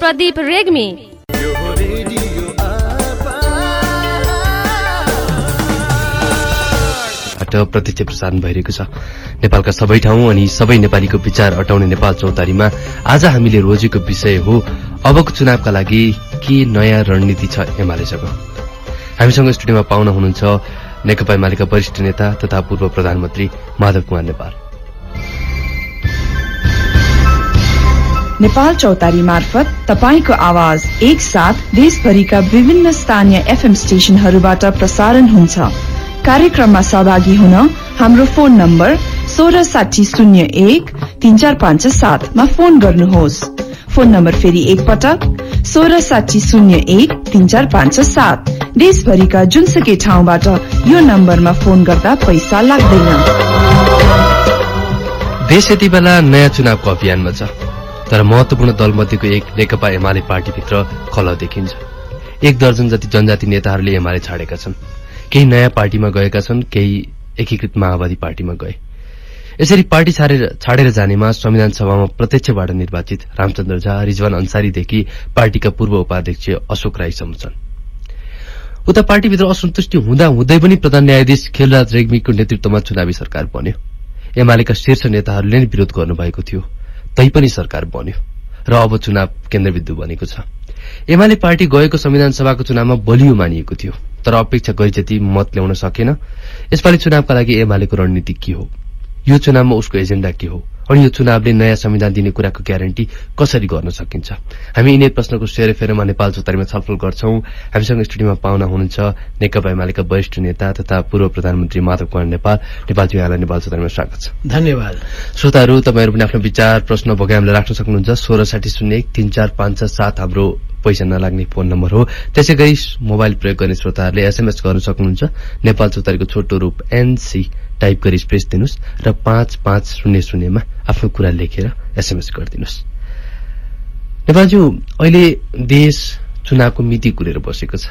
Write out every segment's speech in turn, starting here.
प्रदीप रेग्मी। प्रत्यक्ष प्रसारण भइरहेको छ। नेपालका सबै ठाउँ अनि सबै नेपालीको विचार अटाउने नेपाल चौतारीमा आज हामीले रोजेको विषय हो अबको चुनावका लागि के नयाँ रणनीति छ एमालेसँग। हामीसँग स्टुडियोमा पाउन हुनुहुन्छ नेकपा एमालेका वरिष्ठ नेता तथा पूर्व प्रधानमन्त्री माधव कुमार नेपाल। नेपाल चौतारी मार्फत तपाईँको आवाज एकसाथ देशभरिका विभिन्न स्थानीय एफएम स्टेशनहरूबाट प्रसारण हुन्छ। कार्यक्रममा सहभागी हुन हाम्रो फोन नम्बर सोह्र साठी शून्य एक तीन चार पाँच सातमा फोन गर्नुहोस्। फोन नम्बर फेरि एकपटक सोह्र साठी शून्य एक तीन चार पाँच सात। देशभरिका जुनसुकै ठाउँबाट यो नम्बरमा फोन गर्दा पैसा लाग्दैन। देश यति बेला नयाँ चुनावको अभियानमा छ। तर महत्वपूर्ण दलमध्येको एक नेकपा एमाले पार्टीभित्र खल देखिन्छ। एक दर्जन जति जनजाति नेताहरूले एमाले छाडेका छन्। केही नयाँ पार्टीमा गएका छन् केही एकीकृत माओवादी पार्टीमा गए। यसरी पार्टी छाडेर जानेमा संविधान सभामा प्रत्यक्षबाट निर्वाचित रामचन्द्र झा रिजवान अन्सारीदेखि पार्टीका पूर्व उपाध्यक्ष अशोक राईसम्म छन्। उता पार्टीभित्र असन्तुष्टि हुँदा हुँदै पनि प्रधान न्यायाधीश खेलराज रेग्मीको नेतृत्वमा चुनावी सरकार बन्यो। एमालेका शीर्ष नेताहरूले नै विरोध गर्नुभएको थियो। तैपनि सरकार बन्यो र अब चुनाव केन्द्रबिन्दु बनेको छ। एमाले पार्टी गएको संविधान सभाको चुनावमा बलियो मानिएको थियो तर अपेक्षा गरी जति मत ल्याउन सकेन। यसपालि चुनावका लागि एमालेको रणनीति के हो? यो चुनावमा उसको एजेण्डा के हो? अनि यो चुनावले नयाँ संविधान दिने कुराको ग्यारेन्टी कसरी गर्न सकिन्छ? हामी यिनै प्रश्नको सेरोफेरोमा नेपाल चौतारीमा छलफल गर्छौं। हामीसँग स्टुडियोमा पाउना हुनुहुन्छ नेकपा एमालेका वरिष्ठ नेता तथा पूर्व प्रधानमन्त्री माधव कुमार नेपाल। नेपाल यहाँलाई नेपाल चौतारीमा स्वागत छ। धन्यवाद। श्रोताहरू तपाईँहरू पनि आफ्नो विचार प्रश्न भोगे हामीलाई राख्न सक्नुहुन्छ। सोह्र साठी शून्य एक तीन चार पाँच सात हाम्रो पैसा नलाग्ने फोन नम्बर हो। त्यसै गरी मोबाइल प्रयोग गर्ने श्रोताहरूले एसएमएस गर्न सक्नुहुन्छ। नेपाल चौतारीको छोटो रूप एनसी। टाइप गरी स्पेस दिनुहोस् र पाँच पाँच शून्य शून्यमा आफ्नो कुरा लेखेर एसएमएस गरिदिनुहोस्। नेपालज्यू अहिले देश चुनावको मिति कुरेर बसेको छ।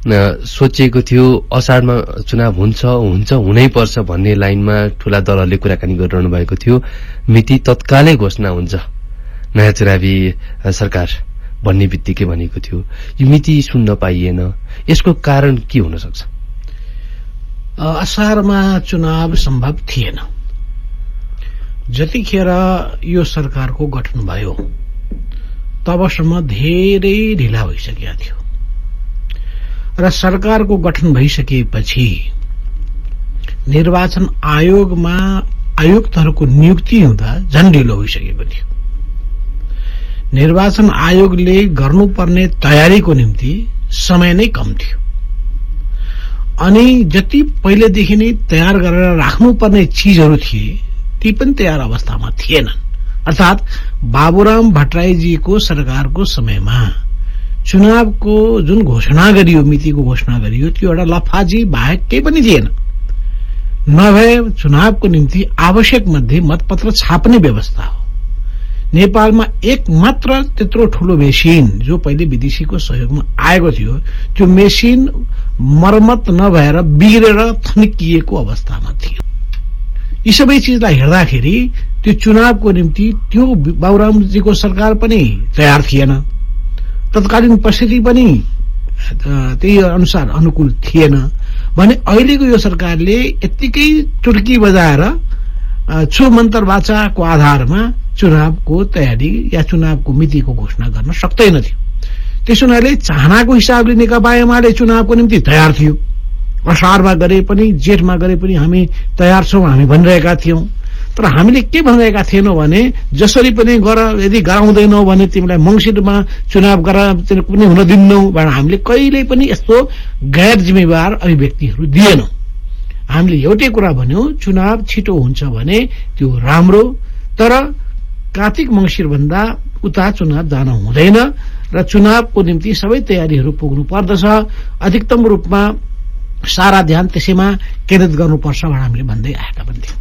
सोचिएको थियो असारमा चुनाव हुन्छ हुन्छ हुनै पर्छ भन्ने लाइनमा ठूला दलहरूले कुराकानी गरिरहनु भएको थियो। मिति तत्कालै घोषणा हुन्छ। नयाँ चुनावी सरकार भन्ने बित्तिकै भनेको थियो। यो मिति सुन्न पाइएन। यसको कारण के हुन सक्छ? असारमा चुनाव सम्भव थिएन। जतिखेर यो सरकारको गठन भयो तबसम्म धेरै ढिला भइसकेका थियो। र सरकारको गठन भइसकेपछि निर्वाचन आयोगमा आयुक्तहरूको नियुक्ति हुँदा झन् ढिलो भइसकेको थियो। निर्वाचन आयोगले गर्नुपर्ने तयारीको निम्ति समय नै कम थियो। अनि जति पहिलेदेखि नै तयार गरेर राख्नुपर्ने चिजहरू थिए ती पनि तयार अवस्थामा थिएनन्। अर्थात् बाबुराम भट्टराईजीको सरकारको समयमा चुनावको जुन घोषणा गरियो मितिको घोषणा गरियो त्यो एउटा लफाजी बाहेक केही पनि थिएन। नभए चुनावको निम्ति आवश्यक मध्ये मतपत्र छाप्ने व्यवस्था हो। नेपालमा एक मात्र त्यत्रो ठूलो मेसिन जो पहिले विदेशीको सहयोगमा आएको थियो त्यो मेसिन मर्मत नभएर बिग्रेर थन्किएको अवस्थामा थियो। यी सबै चिजलाई हेर्दाखेरि त्यो चुनावको निम्ति त्यो बाबुरामजीको सरकार पनि तयार थिएन। तत्कालीन परिस्थिति पनि त्यही अनुसार अनुकूल थिएन। भने अहिलेको यो सरकारले यत्तिकै चुर्की बजाएर छु मन्त्र वाचाको आधारमा चुनावको तयारी या चुनावको मितिको घोषणा गर्न सक्दैन थियो। त्यसो हुनाले चाहनाको हिसाबले नेकपा एमाले चुनावको निम्ति तयार थियो। असारमा गरे पनि जेठमा गरे पनि हामी तयार छौँ हामी भनिरहेका थियौँ। तर हामीले के भनिरहेका थिएनौँ भने जसरी पनि गर यदि गराउँदैनौ भने तिमीलाई मङ्सिरमा चुनाव गर पनि हुन दिन्नौ भनेर हामीले कहिल्यै पनि यस्तो गैर जिम्मेवार अभिव्यक्तिहरू दिएनौँ। हामीले एउटै कुरा भन्यौँ चुनाव छिटो हुन्छ भने त्यो राम्रो तर कार्तिक मङ्सिरभन्दा उता चुनाव जान हुँदैन। र चुनावको निम्ति सबै तयारीहरू पुग्नु पर्दछ। अधिकतम रूपमा सारा ध्यान त्यसैमा केन्द्रित गर्नुपर्छ भनेर हामीले भन्दै आएका पनि थियौँ।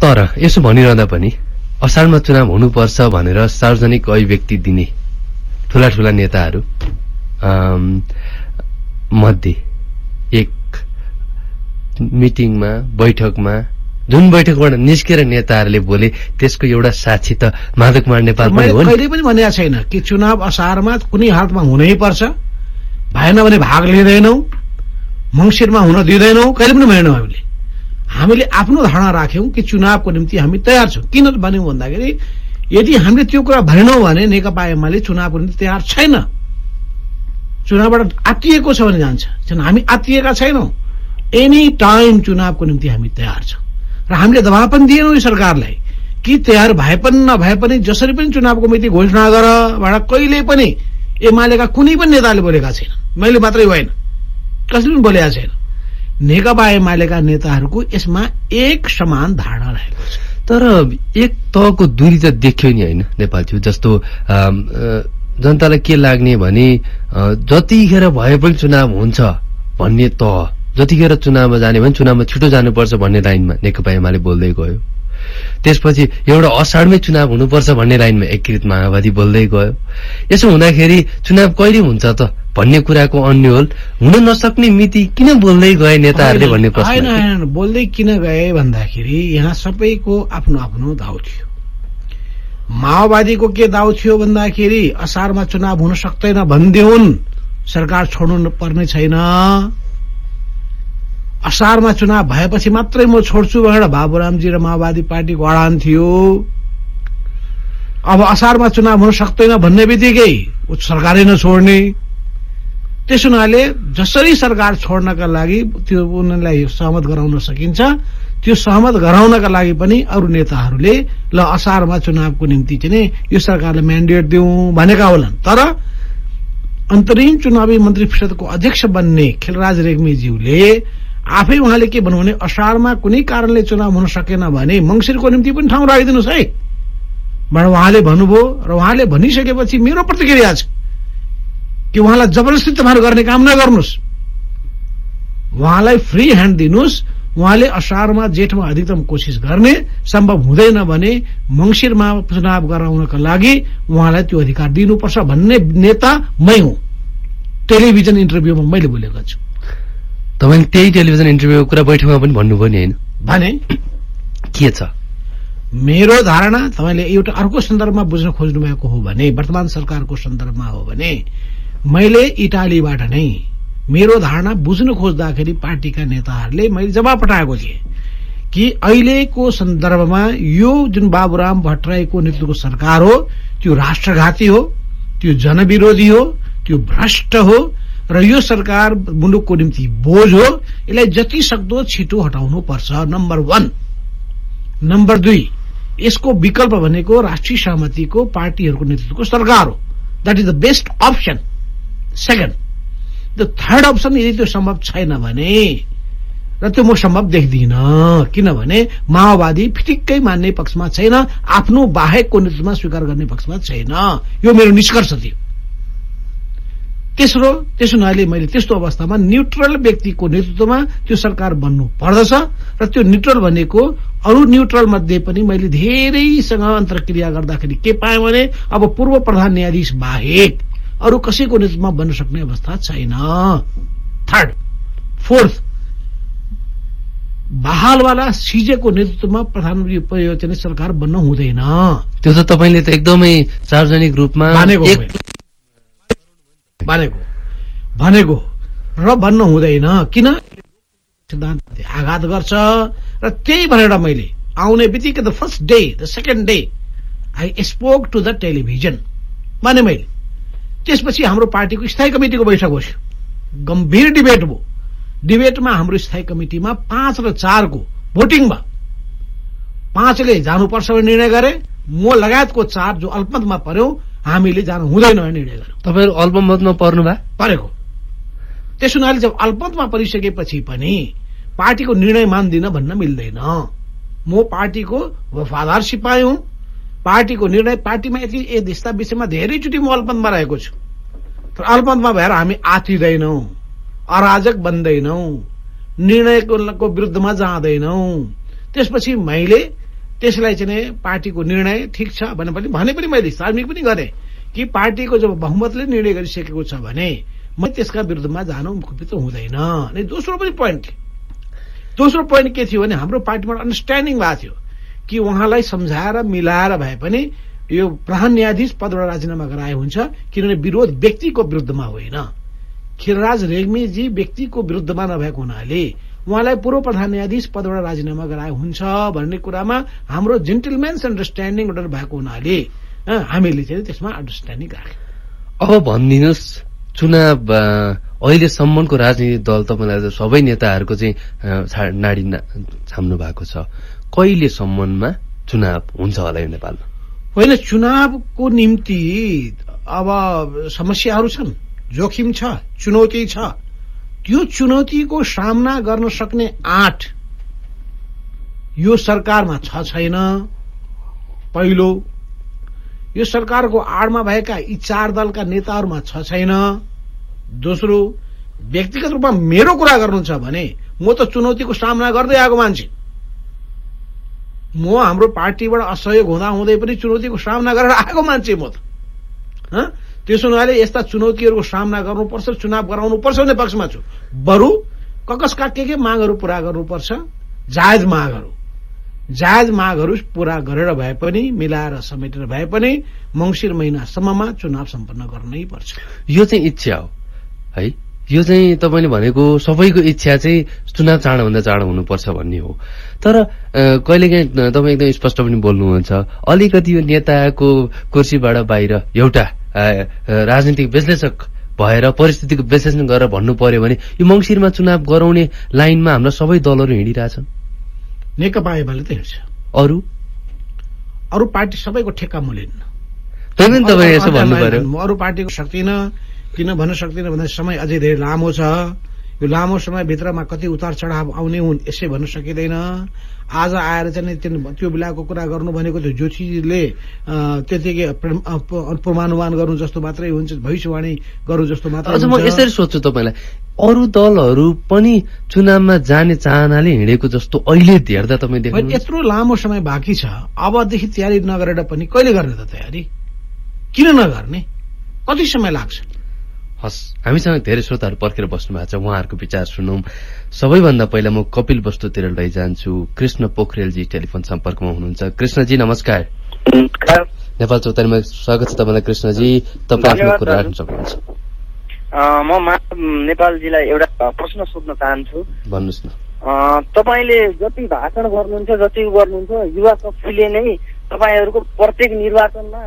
तर यसो भनिरहँदा पनि असारमा चुनाव हुनुपर्छ भनेर सार्वजनिक अभिव्यक्ति दिने ठुला ठुला नेताहरू मध्ये एक मिटिङमा बैठकमा जुन बैठकबाट निस्केर नेताहरूले बोले त्यसको एउटा साक्षी त माधव कुमार नेपाल पनि मैले हो नि। कहिले पनि भनेको छैन कि चुनाव असारमा कुनै हालतमा हुनै पर्छ। भएन भने भाग लिँदैनौ मङ्सिरमा हुन दिँदैनौ कहिले पनि भनेनौँ हामीले। हामीले आफ्नो धारणा राख्यौँ कि चुनावको निम्ति हामी तयार छौँ। किन भन्यौँ भन्दाखेरि यदि हामीले त्यो कुरा भनेनौँ भने नेकपा एमाले चुनावको निम्ति तयार छैन। चुनावबाट आत्तिएको छ भने जान्छ। हामी आत्तिएका छैनौँ। एनी टाइम चुनावको निम्ति हामी तयार छौँ। र हामीले दबाव पनि दिएनौँ यो सरकारलाई कि तयार भए पनि नभए पनि जसरी पनि चुनावको मिति घोषणा गर कहिले पनि एमालेका कुनै पनि नेताले बोलेका छैन मैले मात्रै होइन कसैले पनि बोलेका छैन नेकपा एमालेका नेताहरूको यसमा एक समान धारणा रहेको छ तर एक तहको दूरी त देखियो नि होइन नेपालज्यू जस्तो जनतालाई के लाग्ने भने जतिखेर भए पनि चुनाव हुन्छ भन्ने तह जतिखेर चुनावमा जाने भने चुनावमा छिटो जानुपर्छ भन्ने लाइनमा नेकपा एमाले बोल्दै गयो। त्यसपछि एउटा असाढमै चुनाव हुनुपर्छ भन्ने लाइनमा एकीकृत माओवादी बोल्दै गयो। यसो हुँदाखेरि चुनाव कहिले हुन्छ त भन्ने कुराको अन्यल हुन नसक्ने मिति किन बोल्दै गए नेताहरूले भन्ने होइन प्रश्न होइन बोल्दै किन गए भन्दाखेरि यहाँ सबैको आफ्नो आफ्नो दाउ थियो। माओवादीको के दाउ थियो भन्दाखेरि असारमा चुनाव हुन सक्दैन भनिदेऊन् सरकार छोड्नु पर्ने छैन। असारमा चुनाव भएपछि मात्रै म छोड्छु भनेर बाबुरामजी र माओवादी पार्टीको अडान थियो। अब असारमा चुनाव हुन सक्दैन भन्ने बित्तिकै सरकारै नछोड्ने। त्यस हुनाले जसरी सरकार छोड्नका लागि त्यो उनीहरूलाई सहमत गराउन सकिन्छ त्यो सहमत गराउनका लागि पनि अरू नेताहरूले ल असारमा चुनावको निम्ति चाहिँ नि यो सरकारले म्यान्डेट दिउँ भनेका होलान्। तर अन्तरिम चुनावी मन्त्री परिषदको अध्यक्ष बन्ने खेलराज रेग्मीज्यूले आफै उहाँले के भन्नु भने असारमा कुनै कारणले चुनाव हुन सकेन भने मङ्सिरको निम्ति पनि ठाउँ राखिदिनुहोस् है। भनेर उहाँले भन्नुभयो र उहाँले भनिसकेपछि मेरो प्रतिक्रिया छ कि उहाँलाई जबरजस्ती तपाईँहरू गर्ने काम नगर्नुहोस्। उहाँलाई फ्री ह्यान्ड दिनुहोस्। उहाँले असारमा जेठमा अधिकतम कोसिस गर्ने सम्भव हुँदैन भने मङ्सिरमा चुनाव गराउनका लागि उहाँलाई त्यो अधिकार दिनुपर्छ भन्ने नेता मै हुँ। टेलिभिजन इन्टरभ्यूमा मैले बोलेको छु। तपाईँले त्यही टेलिभिजन इन्टरभ्यूको कुरा बैठकमा पनि भन्नुभयो नि होइन। भने? के छ? मेरो धारणा तपाईँले एउटा अर्को सन्दर्भमा बुझ्न खोज्नु भएको हो भने वर्तमान सरकारको सन्दर्भमा हो भने मैले इटालीबाट नै मेरो धारणा बुझ्न खोज्दाखेरि पार्टीका नेताहरूले मैले जवाब पठाएको थिएँ कि अहिलेको सन्दर्भमा यो जुन बाबुराम भट्टराईको नेतृत्वको सरकार हो त्यो राष्ट्रघाती हो त्यो जनविरोधी हो त्यो भ्रष्ट हो र यो सरकार मुलुकको निम्ति बोझ हो। यसलाई जति सक्दो छिटो हटाउनु पर्छ नम्बर वान नम्बर दुई यसको विकल्प भनेको राष्ट्रिय सहमतिको पार्टीहरूको नेतृत्वको सरकार हो। That is the best option second the third option यदि त्यो सम्भव छैन भने र त्यो म सम्भव देख्दिन किनभने माओवादी फिटिक्कै मान्ने पक्षमा छैन आफ्नो बाहेकको नेतृत्वमा स्वीकार गर्ने पक्षमा छैन। यो मेरो निष्कर्ष थियो। तेस्रो त्यसो हुनाले मैले त्यस्तो अवस्थामा न्युट्रल व्यक्तिको नेतृत्वमा त्यो सरकार बन्नु पर्दछ र त्यो न्युट्रल भनेको अरू न्युट्रल मध्ये पनि मैले धेरैसँग अन्तर्क्रिया गर्दाखेरि के पाएँ भने अब पूर्व प्रधान न्यायाधीश बाहेक अरू कसैको नेतृत्वमा बन्न सक्ने अवस्था छैन। थर्ड फोर्थ बहालवाला सिजेको नेतृत्वमा प्रधानमन्त्री चाहिँ सरकार बन्न हुँदैन। त्यो त तपाईँले त एकदमै सार्वजनिक रूपमा भनेको। भनेको। र भन्न हुँदैन। किन? सिद्धान्त आघात गर्छ। र त्यही भनेर मैले आउने बित्तिकै the first day the second day I spoke to the television भने मैले। त्यसपछि हाम्रो पार्टीको स्थायी कमिटीको बैठक बस्यो। गम्भीर डिबेट भयो। डिबेटमा हाम्रो स्थायी कमिटीमा पाँच र चारको भोटिङमा पाँचले जानुपर्छ भन्ने निर्णय गरे। म लगायतको चार जो अल्पमतमा पर्यो हामीले जानु हुँदैन निर्णय गर्यौँ तपाईँहरू अल्पमतमा पर्नु भए? परेको। त्यस हुनाले जब अल्पमतमा परिसकेपछि पनि पार्टीको निर्णय मान्दिन भन्न मिल्दैन। म पार्टीको वफादार सिपाही हुँ। पार्टीको निर्णय पार्टीमा यति ए यस्ता विषयमा धेरैचोटि म अल्पमतमा रहेको छु। तर अल्पमतमा भएर हामी आतिदैनौँ अराजक बन्दैनौँ निर्णयको विरुद्धमा जाँदैनौँ। त्यसपछि मैले त्यसलाई चाहिँ पार्टीको निर्णय ठिक छ भने पनि भने पनि मैले सार्वजनिक पनि गरेँ कि पार्टीको जब बहुमतले निर्णय गरिसकेको छ भने म त्यसका विरुद्धमा जानु मुखपित हुँदैन। अनि दोस्रो पनि पोइन्ट दोस्रो पोइन्ट के थियो भने हाम्रो पार्टीमा अन्डरस्ट्यान्डिङ भएको थियो कि उहाँलाई सम्झाएर मिलाएर भए पनि यो प्रधान न्यायाधीश पदबाट राजीनामा गराए हुन्छ किनभने विरोध व्यक्तिको विरुद्धमा होइन। खिलराज रेग्मीजी व्यक्तिको विरुद्धमा नभएको हुनाले उहाँलाई पूर्व प्रधान न्यायाधीश पदबाट राजीनामा गराए हुन्छ भन्ने कुरामा हाम्रो जेन्टलमेन्स अन्डरस्ट्यान्डिङ एउटा भएको हुनाले हामीले चाहिँ त्यसमा अन्डरस्ट्यान्डिङ राख्यौँ। अब भनिदिनुहोस् चुनाव अहिलेसम्मको राजनीतिक दल तपाईँलाई सबै नेताहरूको चाहिँ नाडी छाम्नु भएको छ। कहिलेसम्ममा चुनाव हुन्छ होला यो नेपालमा? होइन चुनावको निम्ति अब समस्याहरू छन् जोखिम छ चुनौती छ। त्यो चुनौतीको सामना गर्न सक्ने आठ यो सरकारमा छ छैन। पहिलो यो सरकारको आडमा भएका यी चार दलका नेताहरूमा छ छैन। दोस्रो व्यक्तिगत रूपमा मेरो कुरा गर्नुहुन्छ भने म त चुनौतीको सामना गर्दै आएको मान्छे। म हाम्रो पार्टीबाट असहयोग हुँदा हुँदै पनि चुनौतीको सामना गरेर आएको मान्छे म त। त्यसो हुनाले यस्ता चुनौतीहरूको सामना गर्नुपर्छ चुनाव गराउनुपर्छ भन्ने पक्षमा छु। बरु ककसका के के मागहरू पूरा गर्नुपर्छ? जायज मागहरू। जायज मागहरू पूरा गरेर भए पनि मिलाएर समेटेर भए पनि मङ्सिर महिनासम्ममा चुनाव सम्पन्न गर्नै पर्छ। यो चाहिँ इच्छा हो। है? यो चाहिँ तपाईँले भनेको सबैको इच्छा चाहिँ चुनाव चाँडोभन्दा चाँडो हुनुपर्छ भन्ने हो। तर कहिलेकाहीँ तपाईँ एकदम स्पष्ट पनि बोल्नुहुन्छ अलिकति यो नेताको कुर्सीबाट बाहिर एउटा राजनीतिक विश्लेषक भएर परिस्थितिको विश्लेषण गरेर भन्नु पर्यो भने यो मङ्सिरमा चुनाव गराउने लाइनमा हाम्रा सबै दलहरू हिँडिरहेछन्। नेकपा एमाले त हिँड्छ। अरू? अरू पार्टी सबैको ठेक्का मुलिन्न तपाईँ तपाईँ यसो भन्नु पर्यो। अरू पार्टीको सक्दिनँ किन भन्न सक्दिनँ भन्दा समय अझै धेरै लामो छ। यो लामो समयभित्रमा कति उतार चढाव आउने हुन् यसै भन्न सकिँदैन। आज आएर चाहिँ त्यो बेलाको कुरा गर्नु भनेको त्यो ज्योतिषीले त्यतिकै पूर्वानुमान गर्नु जस्तो मात्रै हुन्छ भविष्यवाणी गर्नु जस्तो मात्रै म यसरी सोध्छु तपाईँलाई। अरू दलहरू पनि चुनावमा जाने चाहनाले हिँडेको जस्तो अहिले हेर्दा तपाईँ देख्नु यत्रो लामो समय बाँकी छ। अबदेखि तयारी नगरेर पनि कहिले गर्ने त तयारी? किन नगर्ने? कति समय लाग्छ? हस् हामीसँग धेरै श्रोताहरू पर्खेर बस्नु भएको छ। उहाँहरूको विचार सुनौँ। सबैभन्दा पहिला म कपिल वस्तुतिर लैजान्छु। कृष्ण पोखरेलजी टेलिफोन सम्पर्कमा हुनुहुन्छ। कृष्णजी नमस्कार। नेपाल चौतारीमा स्वागत छ तपाईँलाई कृष्णजी। तपाईँ आफ्नो कुरा राख्न सक्नुहुन्छ। म नेपालजीलाई एउटा प्रश्न सोध्न चाहन्छु। भन्नुहोस् न। तपाईँले जति भाषण गर्नुहुन्छ जति गर्नुहुन्छ युवा शक्तिले नै तपाईँहरूको प्रत्येक निर्वाचनमा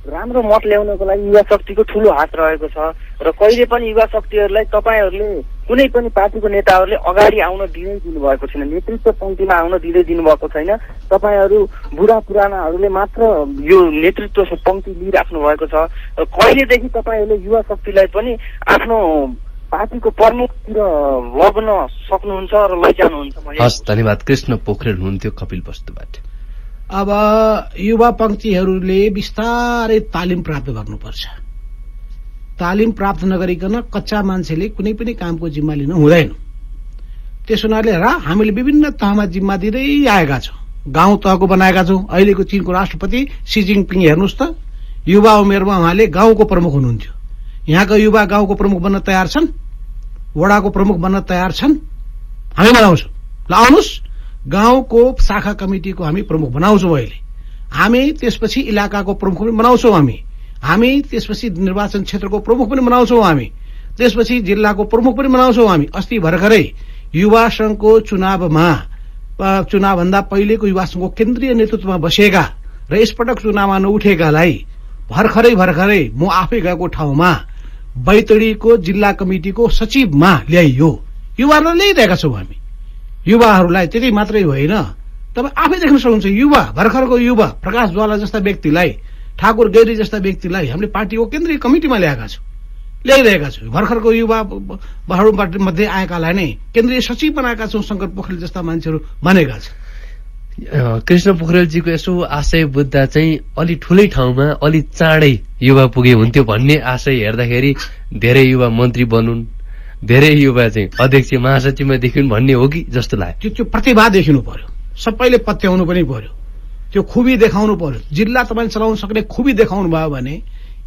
राम्रो मत ल्याउनको लागि युवा शक्तिको ठुलो हात रहेको छ र कहिले पनि युवा शक्तिहरूलाई तपाईँहरूले कुनै पनि पार्टीको नेताहरूले अगाडि आउन दिनै दिनुभएको छैन। नेतृत्व पङ्क्तिमा आउन दिँदै दिनुभएको छैन। तपाईँहरू बुढा पुरानाहरूले मात्र यो नेतृत्व पङ्क्ति लिइराख्नु भएको छ। र कहिलेदेखि तपाईँहरूले युवा शक्तिलाई पनि आफ्नो पार्टीको प्रमुखतिर लग्न सक्नुहुन्छ र लैजानुहुन्छ? धन्यवाद। कृष्ण पोखरेल हुनुहुन्थ्यो कपिल वस्तुबाट। अब युवा पङ्क्तिहरूले बिस्तारै तालिम प्राप्त गर्नुपर्छ। तालिम प्राप्त नगरिकन कच्चा मान्छेले कुनै पनि कामको जिम्मा लिनु हुँदैन। त्यस हुनाले र हामीले विभिन्न तहमा जिम्मा दिँदै आएका छौँ। गाउँ तहको बनाएका छौँ। अहिलेको चीनको राष्ट्रपति सी जिङपिङ हेर्नुहोस् त। युवा उमेरमा उहाँले गाउँको प्रमुख हुनुहुन्थ्यो। यहाँका युवा गाउँको प्रमुख बन्न तयार छन्। वडाको प्रमुख बन्न तयार छन्। हामी बनाउँछौँ। ल आउनुहोस्। गाउँको शाखा कमिटिको हामी प्रमुख बनाउँछौँ अहिले। हामी त्यसपछि इलाकाको प्रमुख पनि बनाउँछौँ हामी। हामी त्यसपछि निर्वाचन क्षेत्रको प्रमुख पनि बनाउँछौँ हामी। त्यसपछि जिल्लाको प्रमुख पनि बनाउँछौँ हामी। अस्ति भर्खरै युवा संघको चुनावमा चुनावभन्दा पहिलेको युवा संघको केन्द्रीय नेतृत्वमा बसेका र यसपटक चुनावमा नउठेकालाई भर्खरै भर्खरै म आफै गएको ठाउँमा बैतडीको जिल्ला कमिटिको सचिवमा ल्याइयो। युवालाई ल्याइरहेका छौँ हामी। युवाहरूलाई त्यति मात्रै होइन। तपाईँ आफै देख्न सक्नुहुन्छ युवा भर्खरको युवा प्रकाश ज्वाला जस्ता व्यक्तिलाई ठाकुर गैरी जस्ता व्यक्तिलाई हामीले पार्टीको केन्द्रीय कमिटीमा ल्याएका छौँ। ल्याइरहेका छौँ। भर्खरको युवा पार्टी मध्ये आएकालाई नै केन्द्रीय सचिव बनाएका छौँ शङ्कर पोखरेल जस्ता मान्छेहरू बनेका छन्। कृष्ण पोखरेलजीको यसो आशय बुझ्दा चाहिँ अलि ठुलै ठाउँमा अलि चाँडै युवा पुगे हुन्थ्यो भन्ने आशय हेर्दाखेरि धेरै युवा मन्त्री बनुन्। धेरै युवा चाहिँ अध्यक्ष महासचिवमा देखिनु भन्ने हो कि जस्तो लाग्यो? त्यो त्यो प्रतिभा देखिनु पर्यो। सबैले पत्याउनु पनि पर्यो। त्यो खुबी देखाउनु पर्यो। जिल्ला तपाईँले चलाउन सक्ने खुबी देखाउनु भयो भने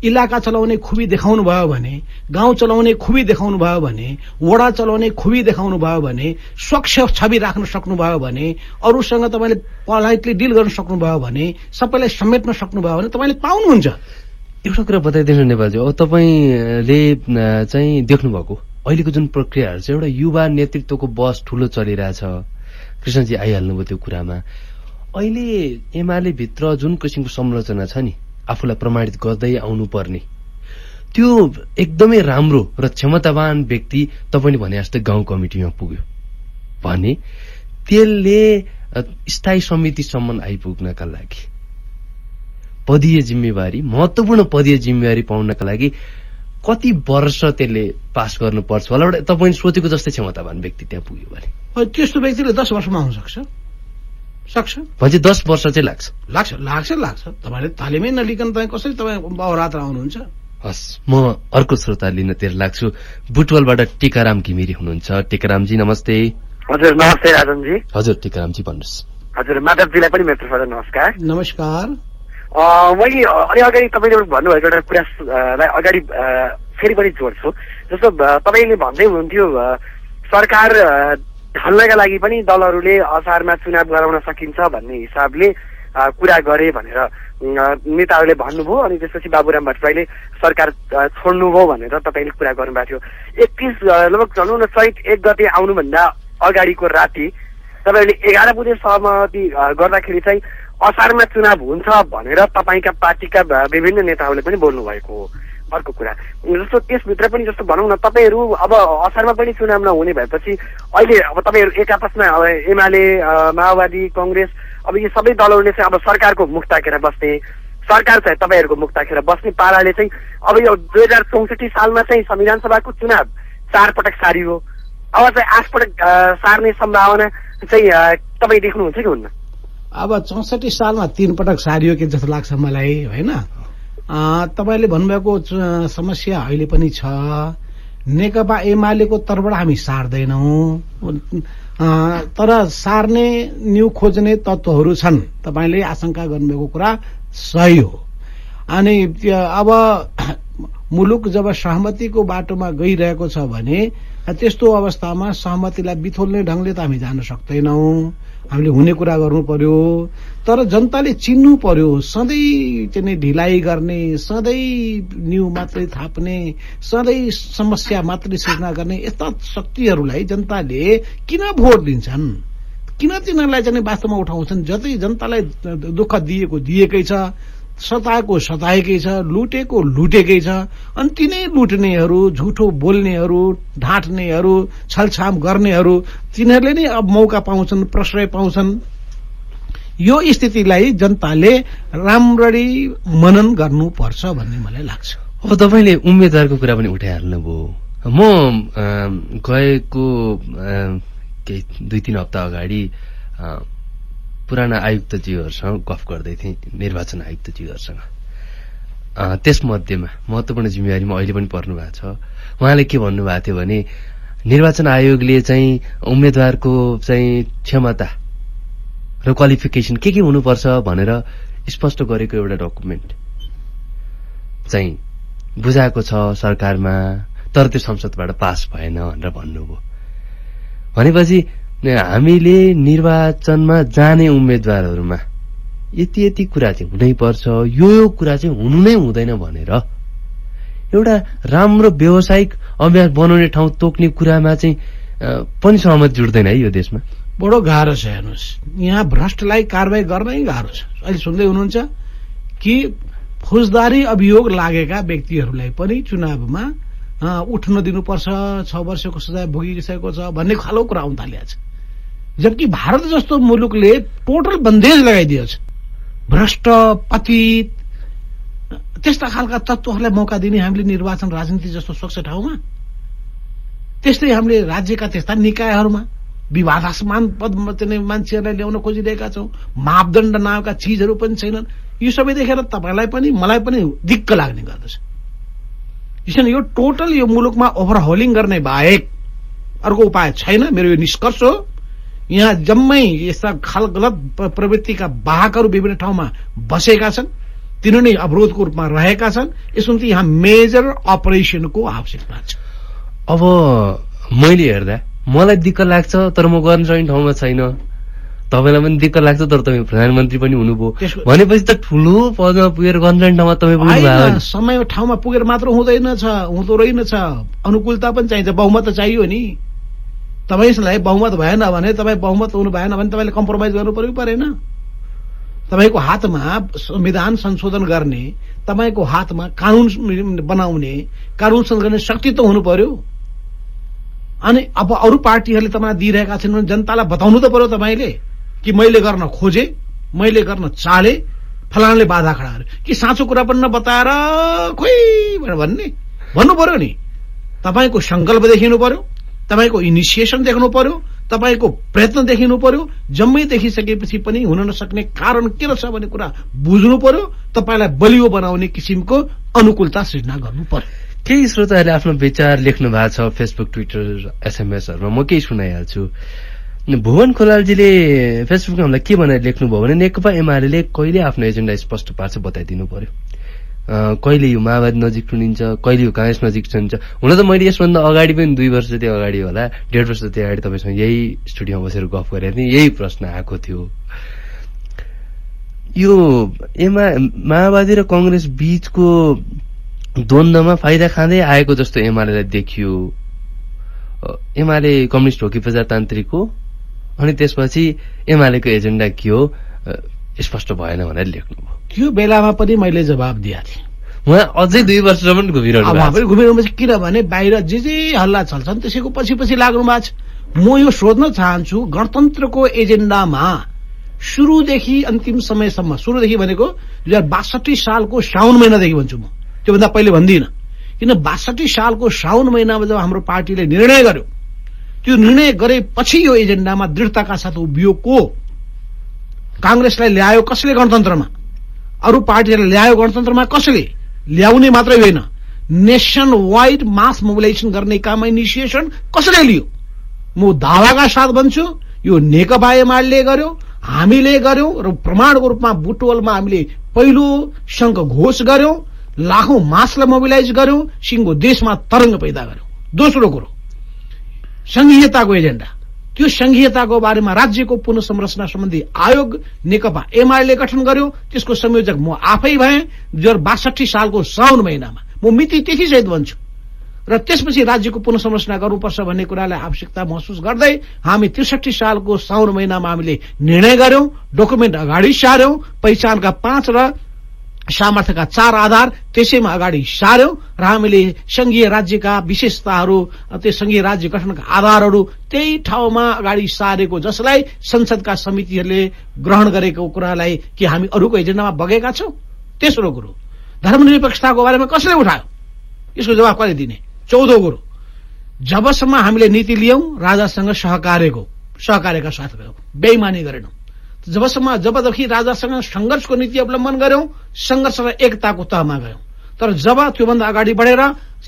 इलाका चलाउने खुबी देखाउनु भयो भने गाउँ चलाउने खुबी देखाउनु भयो भने वडा चलाउने खुबी देखाउनु भयो भने स्वच्छ छवि राख्न सक्नुभयो भने अरूसँग तपाईँले पलाइटली डिल गर्न सक्नुभयो भने सबैलाई समेट्न सक्नुभयो भने तपाईँले पाउनुहुन्छ। एउटा कुरा बताइदिनु नेपालजी। अब तपाईँले चाहिँ देख्नुभएको अहिलेको जुन प्रक्रियाहरू छ एउटा युवा नेतृत्वको बस ठुलो चलिरहेछ। कृष्णजी आइहाल्नुभयो त्यो कुरामा। अहिले एमाले भित्र जुन किसिमको संरचना छ नि आफूलाई प्रमाणित गर्दै आउनुपर्ने। त्यो एकदमै राम्रो र क्षमतावान व्यक्ति तपाईँले भने जस्तै गाउँ कमिटीमा पुग्यो। भने त्यसले स्थायी समितिसम्म आइपुग्नका लागि पदीय जिम्मेवारी महत्वपूर्ण पदीय जिम्मेवारी पाउनका लागि कति वर्ष त्यसले पास गर्नुपर्छ होला? एउटा तपाईँले सोचेको जस्तै क्षमतावान व्यक्ति त्यहाँ पुग्यो भने। त्यस्तो व्यक्तिले दस वर्षमा आउन सक्छ। सक्छ? भनेपछि दस वर्ष चाहिँ लाग्छ। लाग्छ लाग्छ लाग्छ। तपाईँले तालिमै नलिकन तपाईँ कसरी तपाईँ अहोरात्र आउनुहुन्छ? हस् म अर्को श्रोता लिनतिर लाग्छु। बुटवलबाट टिकाराम घिमिरी हुनुहुन्छ। टिकारामजी नमस्ते। हजुर नमस्ते राजनजी। हजुर टिकारामजी भन्नुहोस्। हजुर माधवजीलाई पनि मेरो तर्फबाट नमस्कार। नमस्कार। मैले अ, अलि अगाडि तपाईँले भन्नुभएको एउटा कुरालाई अगाडि फेरि पनि जोड्छु। जस्तो तपाईँले भन्दै हुनुहुन्थ्यो सरकार ढल्नका लागि पनि दलहरूले असारमा चुनाव गराउन सकिन्छ भन्ने हिसाबले कुरा गरे भनेर नेताहरूले भन्नुभयो अनि त्यसपछि बाबुराम भट्टराईले सरकार छोड्नुभयो भनेर तपाईँले कुरा गर्नुभएको थियो। एकतिस लगभग भनौँ न चैत एक गते आउनुभन्दा अगाडिको राति तपाईँहरूले एघार बुधे सहमति गर्दाखेरि चाहिँ असारमा चुनाव हुन्छ भनेर तपाईँका पार्टीका विभिन्न नेताहरूले पनि बोल्नु भएको हो अर्को कुरा। जस्तो त्यसभित्र पनि जस्तो भनौँ न तपाईँहरू अब असारमा पनि चुनाव नहुने भएपछि अहिले अब तपाईँहरू एक आपसमा एमाले माओवादी कङ्ग्रेस अब यी सबै दलहरूले चाहिँ अब सरकारको मुख ताकेर बस्ने सरकार चाहिँ तपाईँहरूको मुख ताकेर बस्ने पाराले चाहिँ अब यो दुई हजार चौसठी सालमा चाहिँ संविधान सभाको चुनाव चार पटक सारियो। अब चाहिँ आठ पटक सार्ने सम्भावना चाहिँ तपाईँ देख्नुहुन्छ कि हुन्न? अब चौसठी सालमा तीन पटक सारियो कि जस्तो लाग्छ मलाई होइन? तपाईँले भन्नुभएको समस्या अहिले पनि छ। नेकपा एमालेको तर्फबाट हामी सार्दैनौँ। तर सार्ने न्यु खोज्ने तत्त्वहरू छन्। तपाईँले आशंका गर्नुभएको कुरा सही हो। अनि अब मुलुक जब सहमतिको बाटोमा गइरहेको छ भने त्यस्तो अवस्थामा सहमतिलाई बिथोल्ने ढङ्गले त हामी जान सक्दैनौँ। हामीले हुने कुरा गर्नु पर्यो। तर जनताले चिन्नु पर्यो सधैँ चाहिँ ढिलाइ गर्ने सधैँ न्यु मात्रै थाप्ने सधैँ समस्या मात्रै सिर्जना गर्ने यस्ता शक्तिहरूलाई जनताले किन भोट दिन्छन्? किन तिनीहरूलाई चाहिँ वास्तवमा उठाउँछन्? जतै जनतालाई दुःख दिएको दिएकै छ सताएको सताएकै छ लुटेको लुटेकै छ। अनि तिनै लुट्नेहरू झुठो बोल्नेहरू ढाँट्नेहरू छलछाम गर्नेहरू तिनीहरूले नै अब मौका पाउँछन् प्रश्रय पाउँछन्। यो स्थितिलाई जनताले राम्ररी मनन गर्नुपर्छ भन्ने मलाई लाग्छ। अब तपाईँले उम्मेद्वारको कुरा पनि उठाइहाल्नुभयो। म गएको केही दुई तिन हप्ता अगाडि पुराना आयुक्तज्यूहरूसँग गफ गर्दै थिएँ निर्वाचन आयुक्तज्यूहरूसँग त्यसमध्येमा महत्त्वपूर्ण जिम्मेवारीमा अहिले पनि पर्नु भएको छ। उहाँले के भन्नुभएको थियो भने निर्वाचन आयोगले चाहिँ उम्मेद्वारको चाहिँ क्षमता र क्वालिफिकेसन के के हुनुपर्छ भनेर स्पष्ट गरेको एउटा डकुमेन्ट चाहिँ बुझाएको छ सरकारमा तर त्यो संसदबाट पास भएन भनेर भन्नुभयो। भनेपछि हामीले निर्वाचनमा जाने उम्मेद्वारहरूमा यति यति कुरा चाहिँ हुनैपर्छ यो यो कुरा चाहिँ हुनु नै हुँदैन भनेर एउटा राम्रो व्यावसायिक अभ्यास बनाउने ठाउँ तोक्ने कुरामा चाहिँ पनि सहमति जुट्दैन है यो देशमा। बडो गाह्रो छ हेर्नुहोस्। यहाँ भ्रष्टलाई कारवाही गर्नै गाह्रो छ। अहिले सुन्दै हुनुहुन्छ कि फौजदारी अभियोग लागेका व्यक्तिहरूलाई पनि चुनावमा उठ्न दिनुपर्छ छ वर्षको सजाय भोगिसकेको छ भन्ने खालो कुरा आउन थालिएको जबकि भारत जस्तो मुलुकले टोटल बन्देज लगाइदिएछ भ्रष्ट पतित त्यस्ता खालका तत्त्वहरूलाई मौका दिने हामीले निर्वाचन राजनीति जस्तो स्वच्छ ठाउँमा त्यस्तै हामीले राज्यका त्यस्ता निकायहरूमा विवादास्मान पदमा चाहिँ मान्छेहरूलाई ल्याउन खोजिरहेका छौँ मापदण्ड नामका चिजहरू पनि छैनन्। यो सबै देखेर तपाईँलाई पनि मलाई पनि दिक्क लाग्ने गर्दछ। यसरी यो टोटल यो मुलुकमा ओभरहोलिङ गर्ने बाहेक अर्को उपाय छैन। मेरो यो निष्कर्ष हो। यहाँ जम्मै यस्ता खाल गलत प्र- प्रवृत्तिका वाहकहरू विभिन्न ठाउँमा बसेका छन्। तिनी नै अवरोधको रूपमा रहेका छन्। यसमा यहाँ मेजर अपरेसनको आवश्यकता छ। अब मैले हेर्दा मलाई दिक्क लाग्छ तर म गर्न सक्ने ठाउँमा छैन। तपाईँलाई पनि दिक्क लाग्छ तर तपाईँ प्रधानमन्त्री पनि हुनुभयो। भनेपछि त ठुलो पदमा पुगेर गर्न ठाउँमा तपाईँ। समय ठाउँमा पुगेर मात्र हुँदैन छ हुँदो रहेनछ। अनुकूलता पनि चाहिन्छ बहुमत त चाहियो नि। तपाईँलाई बहुमत भएन भने तपाईँ बहुमत हुनु भएन भने तपाईँले कम्प्रोमाइज गर्नु पर्यो कि परेन? तपाईँको हातमा संविधान संशोधन गर्ने तपाईँको हातमा कानून बनाउने कानून संशोधन गर्ने शक्ति त हुनु पर्यो अनि अब अरू पार्टीहरूले तपाईँलाई दिइरहेका छन् भने जनतालाई बताउनु त पर्यो तपाईँले कि मैले गर्न खोजे मैले गर्न चाले फलानाले बाधा खडा गर्यो। कि साँचो कुरा पनि नबताएर खोइ भनेर भन्ने? भन्नु पर्यो नि। तपाईँको सङ्कल्प देखिनु पर्यो तपाईँको इनिसिएसन देख्नु पर्यो तपाईँको प्रयत्न देखिनु पर्यो जम्मै देखिसकेपछि पनि हुन नसक्ने कारण के रहेछ भन्ने कुरा बुझ्नु पर्यो तपाईँलाई बलियो बनाउने किसिमको अनुकूलता सृजना गर्नु पर्यो। केही श्रोताहरूले आफ्नो विचार लेख्नु भएको छ फेसबुक ट्विटर एसएमएसहरूमा। म केही सुनाइहाल्छु। भुवन खोलालजीले फेसबुकमा हामीलाई के भनेर लेख्नुभयो भने नेकपा एमाले कहिले आफ्नो एजेन्डा स्पष्ट पार्छ बताइदिनु पर्यो। कहिले यो माओवादी नजिक चुनिन्छ कहिले यो काङ्ग्रेस नजिक चुनिन्छ हुन त मैले यसभन्दा अगाडि पनि दुई वर्ष जति अगाडि होला डेढ वर्ष जति अगाडि तपाईँसँग यही स्टुडियोमा बसेर गफ गरेको थिएँ यही प्रश्न आएको थियो। यो एमा माओवादी र कङ्ग्रेस बीचको द्वन्द्वमा फाइदा खाँदै आएको जस्तो एमालेलाई देखियो। एमाले कम्युनिस्ट हो कि प्रजातान्त्रिक हो अनि त्यसपछि एमालेको एजेन्डा के हो? स्पष्ट भएन भनेर लेख्नुभयो त्यो बेलामा पनि मैले जवाब दिएको थिएँ। उहाँ अझै दुई वर्षसम्म घुमिरहनु घुमिरहनु किनभने बाहिर जे जे हल्ला चल्छन् त्यसैको पछि पछि लाग्नु भएको छ। म यो सोध्न चाहन्छु गणतन्त्रको एजेन्डामा सुरुदेखि अन्तिम समयसम्म सुरुदेखि भनेको दुई हजार बासठी सालको साउन महिनादेखि भन्छु म। त्योभन्दा पहिले भन्दिनँ। किन बासठी सालको साउन महिनामा जब हाम्रो पार्टीले निर्णय गर्यो त्यो निर्णय गरेपछि यो एजेन्डामा दृढताका साथ उभियो को काङ्ग्रेसलाई ल्यायो कसले गणतन्त्रमा? अरू पार्टीहरूलाई ल्यायो गणतन्त्रमा कसले ल्याउने मात्रै होइन। नेसन वाइड मास मोबिलाइजेसन गर्ने काम इनिसिएसन कसले लियो? म दावाका साथ भन्छु यो नेकपा एमाले गर्यो हामीले गर्यौं र प्रमाणको रूपमा बुटवलमा हामीले पहिलो शङ्ख घोष गर्यौं लाखौं मासलाई मोबिलाइज गर्यौं सिङ्गो देशमा तरङ्ग पैदा गर्यौं। दोस्रो कुरो संघीयताको एजेन्डा। त्यो संघीयताको बारेमा राज्यको पुनः सम्बन्धी आयोग नेकपा एमाले गठन गर्यो। त्यसको संयोजक म आफै भएँ। दुई हजार बासठी सालको साउन महिनामा म मिति तिथि सहित भन्छु र त्यसपछि राज्यको पुनः गर्नुपर्छ भन्ने कुरालाई आवश्यकता महसुस गर्दै हामी त्रिसठी सालको साउन महिनामा हामीले निर्णय गर्यौं डकुमेन्ट अगाडि सार्यौं पहिचानका पाँच र सामर्थ्यका चार आधार त्यसैमा अगाडि सार्यौं र हामीले संघीय राज्यका विशेषताहरू त्यो संघीय राज्य गठनका आधारहरू त्यही ठाउँमा अगाडि सारेको जसलाई संसदका समितिहरूले ग्रहण गरेको कुरालाई के हामी अरूको एजेन्डामा बगेका छौं? तेस्रो कुरो। धर्मनिरपेक्षताको बारेमा कसले उठायो? यसको जवाब कसले दिने? चौधो कुरो। जबसम्म हामीले नीति लियौं राजासँग सहकार्यको सहकार्यका साथ गयौं। बेइमानी गरेनौं। जबसम्म जबदेखि राजासँग संघर्षको नीति अवलम्बन गर्यौं संघर्ष र एकताको तहमा गयौं। तर जब त्योभन्दा अगाडि बढेर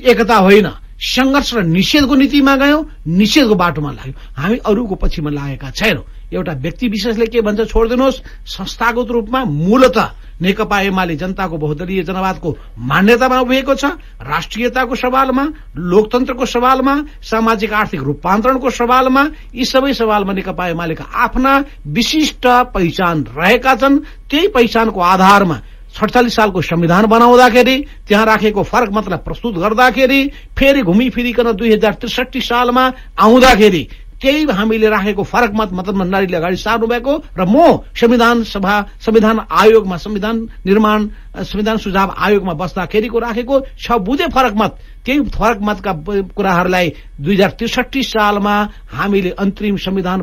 एकता होइन संघर्ष र निषेधको नीतिमा गयौं निषेधको बाटोमा लाग्यौं। हामी अरूको पछिमा लागेका छैनौं। एउटा व्यक्ति विशेषले के भन्छ छोडिदिनुहोस् संस्थागत रूपमा मूलत नेकपा एमाले जनताको बहुदलीय जनवादको मान्यतामा उभिएको छ राष्ट्रियताको सवालमा लोकतन्त्रको सवालमा सामाजिक आर्थिक रूपान्तरणको सवालमा यी सबै सवालमा नेकपा एमालेका आफ्ना विशिष्ट पहिचान रहेका छन्। त्यही पहिचानको आधारमा सडचालिस सालको संविधान बनाउँदाखेरि त्यहाँ राखेको फरक मतलाई प्रस्तुत गर्दाखेरि फेरि घुमिफिरिकन दुई हजार त्रिसठी सालमा आउँदाखेरि त्यही हामीले राखेको फरक मत मतभण्डारीले अगाडि सार्नु भएको र म संविधान सभा संविधान आयोगमा संविधान निर्माण संविधान सुझाव आयोगमा बस्दाखेरिको राखेको छ बुझे फरक मत। त्यही फरक मतका कुराहरूलाई दुई हजार त्रिसठी सालमा हामीले अन्तरिम संविधान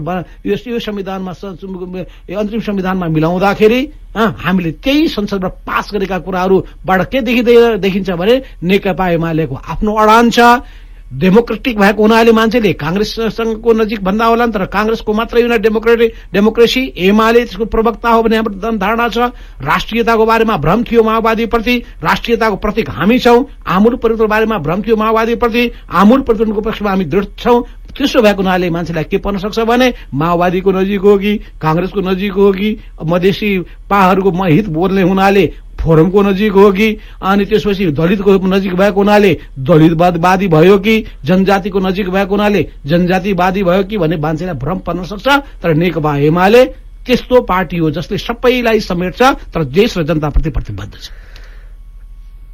यो संविधानमा अन्तरिम संविधानमा मिलाउँदाखेरि हामीले त्यही संसदमा पास गरेका कुराहरूबाट के देखिँदै देखिन्छ भने नेकपा एमालेको आफ्नो अडान छ। डेमोक्रेटिक भएको हुनाले मान्छेले काङ्ग्रेससँगको नजिक भन्दा होला तर काङ्ग्रेसको मात्रै होइन डेमोक्रेटिक डेमोक्रेसी एमाले त्यसको प्रवक्ता हो भन्ने हाम्रो धारणा छ। राष्ट्रियताको बारेमा भ्रम थियो माओवादीप्रति। राष्ट्रियताको प्रतीक हामी छौं। आमूल परिवर्तनको बारेमा भ्रम थियो माओवादीप्रति। आमूल परिवर्तनको पक्षमा हामी दृढ छौं। त्यसो भएको हुनाले मान्छेलाई के पर्न सक्छ भने माओवादीको नजिक हो कि काङ्ग्रेसको नजिक हो कि मधेसी पाहरूको हित बोल्ने हुनाले फोरमको नजिक हो कि अनि त्यसपछि दलितको नजिक भएको हुनाले दलितवादवादी भयो कि जनजातिको नजिक भएको हुनाले जनजातिवादी भयो कि भन्ने मान्छेलाई भ्रम पर्न सक्छ तर नेकपा एमाले त्यस्तो पार्टी हो जसले सबैलाई समेट्छ तर देश र जनताप्रति प्रतिबद्ध छ।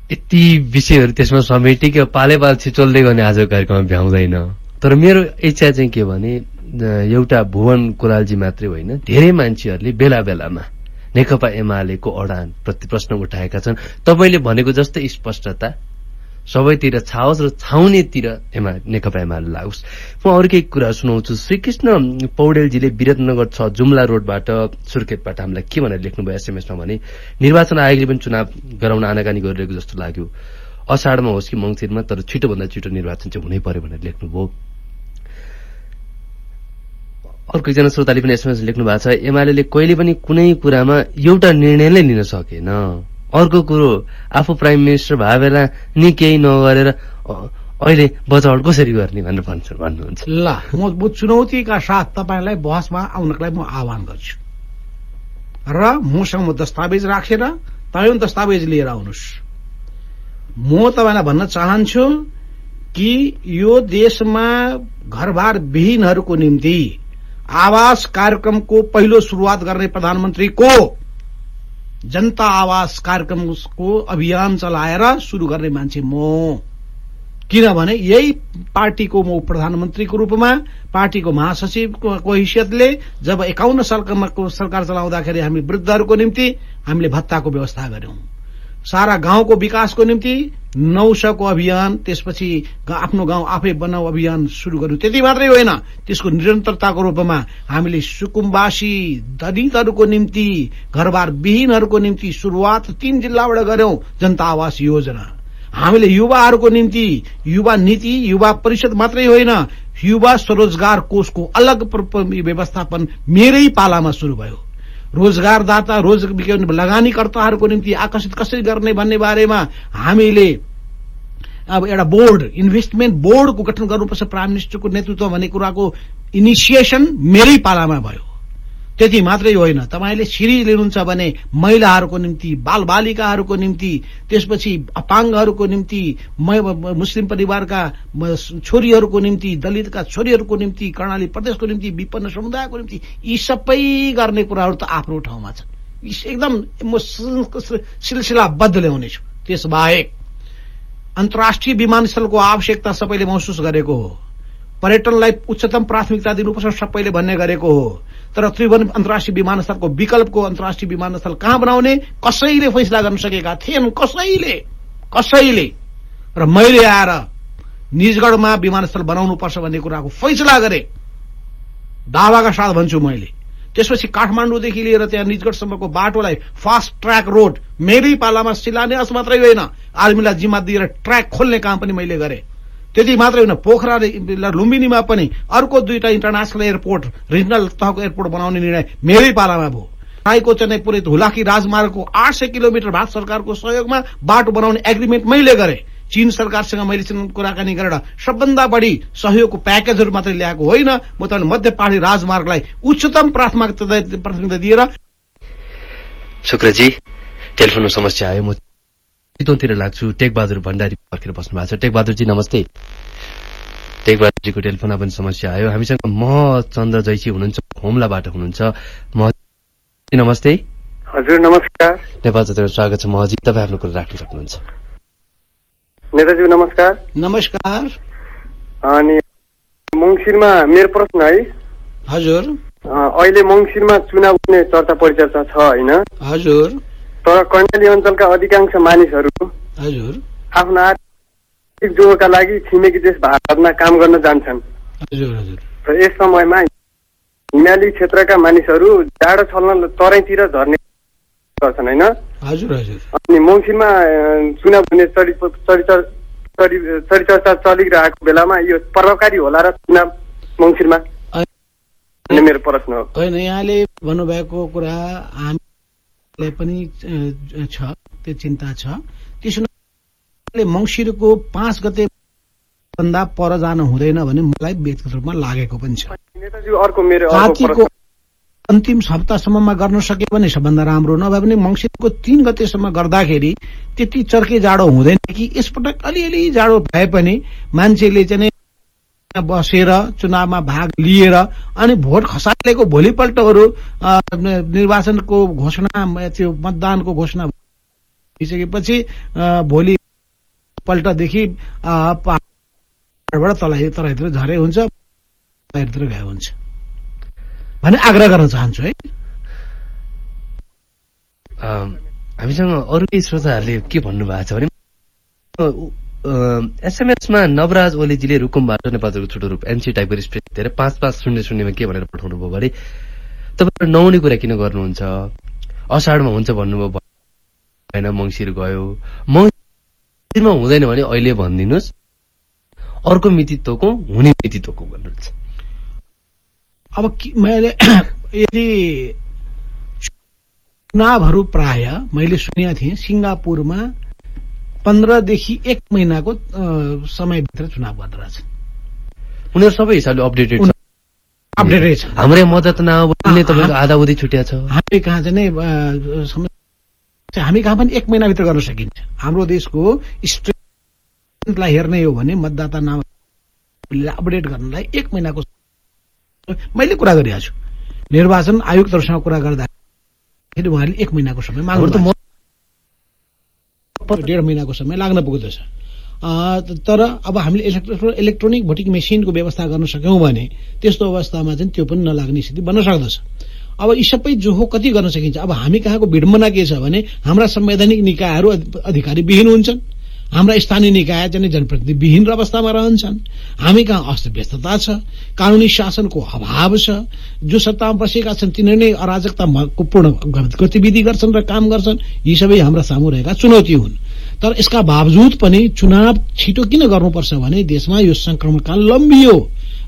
यति विषयहरू त्यसमा समेटिक पाले पाल छिचोल्दै गर्ने आजको कार्यक्रममा भ्याउँदैन। तर मेरो इच्छा चाहिँ के भने एउटा भुवन कोलालजी मात्रै होइन धेरै मान्छेहरूले बेला बेलामा नेकपा एमालेको अडान प्रति प्रश्न उठाएका छन्। तपाईँले भनेको जस्तै स्पष्टता सबैतिर छाओस् र छाउनेतिर एमा नेकपा एमाले लागोस् म अरू केही कुरा सुनाउँछु। श्रीकृष्ण पौडेलजीले विराटनगर छ जुम्ला रोडबाट सुर्खेतबाट हामीलाई के भनेर लेख्नुभयो एसएमएसमा भने निर्वाचन आयोगले पनि चुनाव गराउन आनाकानी गरिरहेको जस्तो लाग्यो। असाढमा होस् कि मङ्सिरमा तर छिटोभन्दा छिटो निर्वाचन चाहिँ हुनै पर्यो भनेर लेख्नुभयो। अर्को एकजना श्रोताले पनि एसएमएस लेख्नु भएको छ एमाले कहिले पनि कुनै कुरामा एउटा निर्णय नै लिन सकेन। अर्को कुरो आफू प्राइम मिनिस्टर भए बेला नि केही नगरेर अहिले बचावट कसरी गर्ने भनेर भन्छ भन्नुहुन्छ। ल म चुनौतीका साथ तपाईँलाई बहसमा आउनलाई म आह्वान गर्छु। र मसँग म दस्तावेज राखेर तपाईँ पनि दस्तावेज लिएर आउनुहोस्। म तपाईँलाई भन्न चाहन्छु कि यो देशमा घरबार विहीनहरूको निम्ति आवास कार्यक्रमको पहिलो सुरुवात गर्ने प्रधानमन्त्री को। जनता आवास कार्यक्रमको अभियान चलाएर सुरु गर्ने मान्छे म। किनभने यही पार्टीको म प्रधानमन्त्रीको रूपमा पार्टीको महासचिवको हैसियतले जब एकाउन्न सालको सरकार चलाउँदाखेरि हामी वृद्धहरूको निम्ति हामीले भत्ताको व्यवस्था गर्यौं। सारा गाउँको विकासको निम्ति नौसको अभियान त्यसपछि आफ्नो गाउँ आफै बनाऊ अभियान शुरू गर्नु त्यति मात्रै होइन त्यसको निरन्तरताको रूपमा हामीले सुकुम्बासी दलितहरूको निम्ति घरबार विहीनहरूको निम्ति सुरुवात तीन जिल्लाबाट गर्यौं जनता आवास योजना। हामीले युवाहरूको निम्ति युवा नीति युवा परिषद मात्रै होइन युवा स्वरोजगार कोषको अलग व्यवस्थापन मेरै पालामा शुरू भयो। रोजगारदाता रोज लगानीकर्ताहरूको निम्ति आकर्षित कसरी गर्ने भन्ने बारेमा हामीले अब एउटा बोर्ड इन्भेस्टमेन्ट बोर्डको गठन गर्नुपर्छ प्राइम मिनिस्टरको नेतृत्व भन्ने कुराको इनिसिएसन मेरै पालामा भयो। त्यति मात्रै होइन। तपाईँले सिरिज लिनुहुन्छ भने महिलाहरूको निम्ति बाल बालिकाहरूको निम्ति त्यसपछि अपाङ्गहरूको निम्ति मुस्लिम परिवारका छोरीहरूको निम्ति दलितका छोरीहरूको निम्ति कर्णाली प्रदेशको निम्ति विपन्न समुदायको निम्ति यी सबै गर्ने कुराहरू त आफ्नो ठाउँमा छन्। एकदम म सिलसिलाबद्ध ल्याउनेछु त्यसबाहेक अन्तर्राष्ट्रिय विमानस्थलको आवश्यकता सबैले महसुस गरेको हो। पर्यटनलाई उच्चतम प्राथमिकता दिनुपर्छ सबैले भन्ने गरेको हो। तर त्रिभुवन अन्तर्राष्ट्रिय विमानस्थलको विकल्पको अन्तर्राष्ट्रिय विमानस्थल कहाँ बनाउने? कसैले फैसला गर्न सकेका थिएन। कसैले? कसैले? र मैले आएर निजगढमा विमानस्थल बनाउनुपर्छ भन्ने कुराको फैसला गरे। दावाका साथ भन्छु मैले। त्यसपछि काठमाडौँदेखि लिएर त्यहाँ निजगढसम्मको बाटोलाई फास्ट ट्र्याक रोड मेरै पालामा शिलान्यास मात्रै होइन। आर्मीलाई जिम्मा दिएर ट्र्याक खोल्ने काम पनि मैले गरेँ। त्यति मात्रै होइन पोखरा लुम्बिनीमा पनि अर्को दुईटा इन्टरनेसनल एयरपोर्ट रिजनल तहको एयरपोर्ट बनाउने निर्णय मेरै पालामा भयो। राईको चेन्नई पुरै हुलाकी राजमार्गको आठ सय किलोमिटर भारत सरकारको सहयोगमा बाटो बनाउने एग्रिमेन्ट मैले गरेँ। चीन सरकारसँग मैले कुराकानी गरेर सबभन्दा बढी सहयोगको प्याकेजहरू मात्रै ल्याएको होइन। म तपाईँले मध्य पहाडी राजमार्गलाई उच्चतम प्राथमिकता दिएर शुक्रजी टेलिफोनको समस्या आयो। म चितवनतिर लाग्छु टेकबहादुर भण्डारी पर्खेर बस्नु भएको छ। टेकबहादुरजी नमस्ते। टेकबहादुरजीको टेलिफोनमा पनि समस्या आयो। हामीसँग म चन्द्र जैसी हुनुहुन्छ होमलाबाट हुनुहुन्छ। म नमस्ते। हजुर नमस्कार। नेपाल जतिको स्वागत छ महजी। तपाईँ आफ्नो कुरा राख्न सक्नुहुन्छ। नेताजी नमस्कार। नमस्कार। अनि मङ्सिरमा मेरो प्रश्न है। हजुर। अहिले मङ्सिरमा चुनाव हुने चर्चा परिचर्चा छ होइन? हजुर। तर कर्णाली अञ्चलका अधिकांश मानिसहरू हजुर। आफ्नो आर्थिक जोडका लागि छिमेकी देश भारतमा काम गर्न जान्छन्। र यस समयमा हिमाली क्षेत्रका मानिसहरू जाडो छल्न तराईतिर झर्ने गर्छन् होइन? अनि मङ्सिरमा चुनाव हुने चरिचर्चा चलिरहेको बेलामा यो प्रभावकारी होला र चुनाव मङ्सिरमा मेरो प्रश्न हो। होइन यहाँले भन्नुभएको कुरा पनि छ त्यो चिन्ता छ। त्यसो मङ्सिरको पाँच गते भन्दा पर जानु हुँदैन भने मलाई व्यक्तिगत रूपमा लागेको पनि छ। अन्तिम सप्ताहसम्ममा गर्न सक्यो भने सबभन्दा राम्रो नभए पनि मङ्सिरको तीन गतेसम्म गर्दाखेरि त्यति चर्के जाडो हुँदैन कि यसपटक अलिअलि जाडो भए पनि मान्छेले चाहिँ बसेर चुनावमा भाग लिएर अनि भोट खसालेको भोलिपल्टहरू निर्वाचनको घोषणा त्यो मतदानको घोषणा भइसकेपछि भोलि पल्टदेखि पहाडबाट तलाई तराईतिर झरे हुन्छ तराईतिर गए हुन्छ। भने आग्रह गर्न चाहन्छु है। हामीसँग अरू केही श्रोताहरूले के भन्नुभएको छ भने एसएमएसमा नवराज ओलीजीले रुकुमबाट नेपालको छोटो रूप एनसी टाइपको स्प्रेस दिएर पाँच पाँच शून्य शून्यमा के भनेर पठाउनु भयो भने तपाईँहरू नहुने कुरा किन गर्नुहुन्छ? असाढमा हुन्छ भन्नुभयो भएन मङ्सिर गयो। मङ्सिरमा हुँदैन भने अहिले भनिदिनुहोस्। अर्को मिति तोकौँ हुने मिति तोकौँ भन्नुहुन्छ। अब मैले यदि चुनावहरू प्राय मैले सुनेका थिएँ सिङ्गापुरमा पन्ध्रदेखि एक महिनाको समयभित्र चुनाव गर्दो रहेछ। उनीहरू सबै हिसाबले अपडेटेड छ। अपडेटेड छ। हाम्रै मद्दत नआउने तपाईँको आधा उधी छुट्या छ। हामी कहाँ चाहिँ हामी कहाँ पनि एक महिनाभित्र गर्न सकिन्छ। हाम्रो देशको स्ट्रेन्थलाई हेर्ने हो भने मतदाता नाम अपडेट गर्नलाई एक महिनाको मैले कुरा गरिरहेको छु निर्वाचन आयुक्तहरूसँग कुरा गर्दाखेरि उहाँले एक महिनाको समय माग्नु डेढ महिनाको समय लाग्न पुग्दछ। तर अब हामीले इलेक्ट्रो इलेक्ट्रोनिक भोटिङ मेसिनको व्यवस्था गर्न सक्यौँ भने त्यस्तो अवस्थामा चाहिँ त्यो पनि नलाग्ने स्थिति बन्न सक्दछ। अब यी सबै जो हो कति गर्न सकिन्छ? अब हामी कहाँको विडम्बना के छ भने हाम्रा संवैधानिक निकायहरू अधिकारी विहीन हुन्छन्। हाम्रा स्थानीय निकाय चाहिँ जनप्रतिनिधि विहीन अवस्थामा रहन्छन्। हामी कहाँ अस्तव्यस्तता छ कानुनी शासनको अभाव छ जो सत्तामा बसेका छन् तिनीहरू नै अराजकताको पूर्ण गतिविधि गर्छन् र काम गर्छन्। यी सबै हाम्रा सामु रहेका चुनौती हुन्। तर यसका बावजुद पनि चुनाव छिटो किन गर्नुपर्छ भने देशमा यो संक्रमणकाल लम्बियो।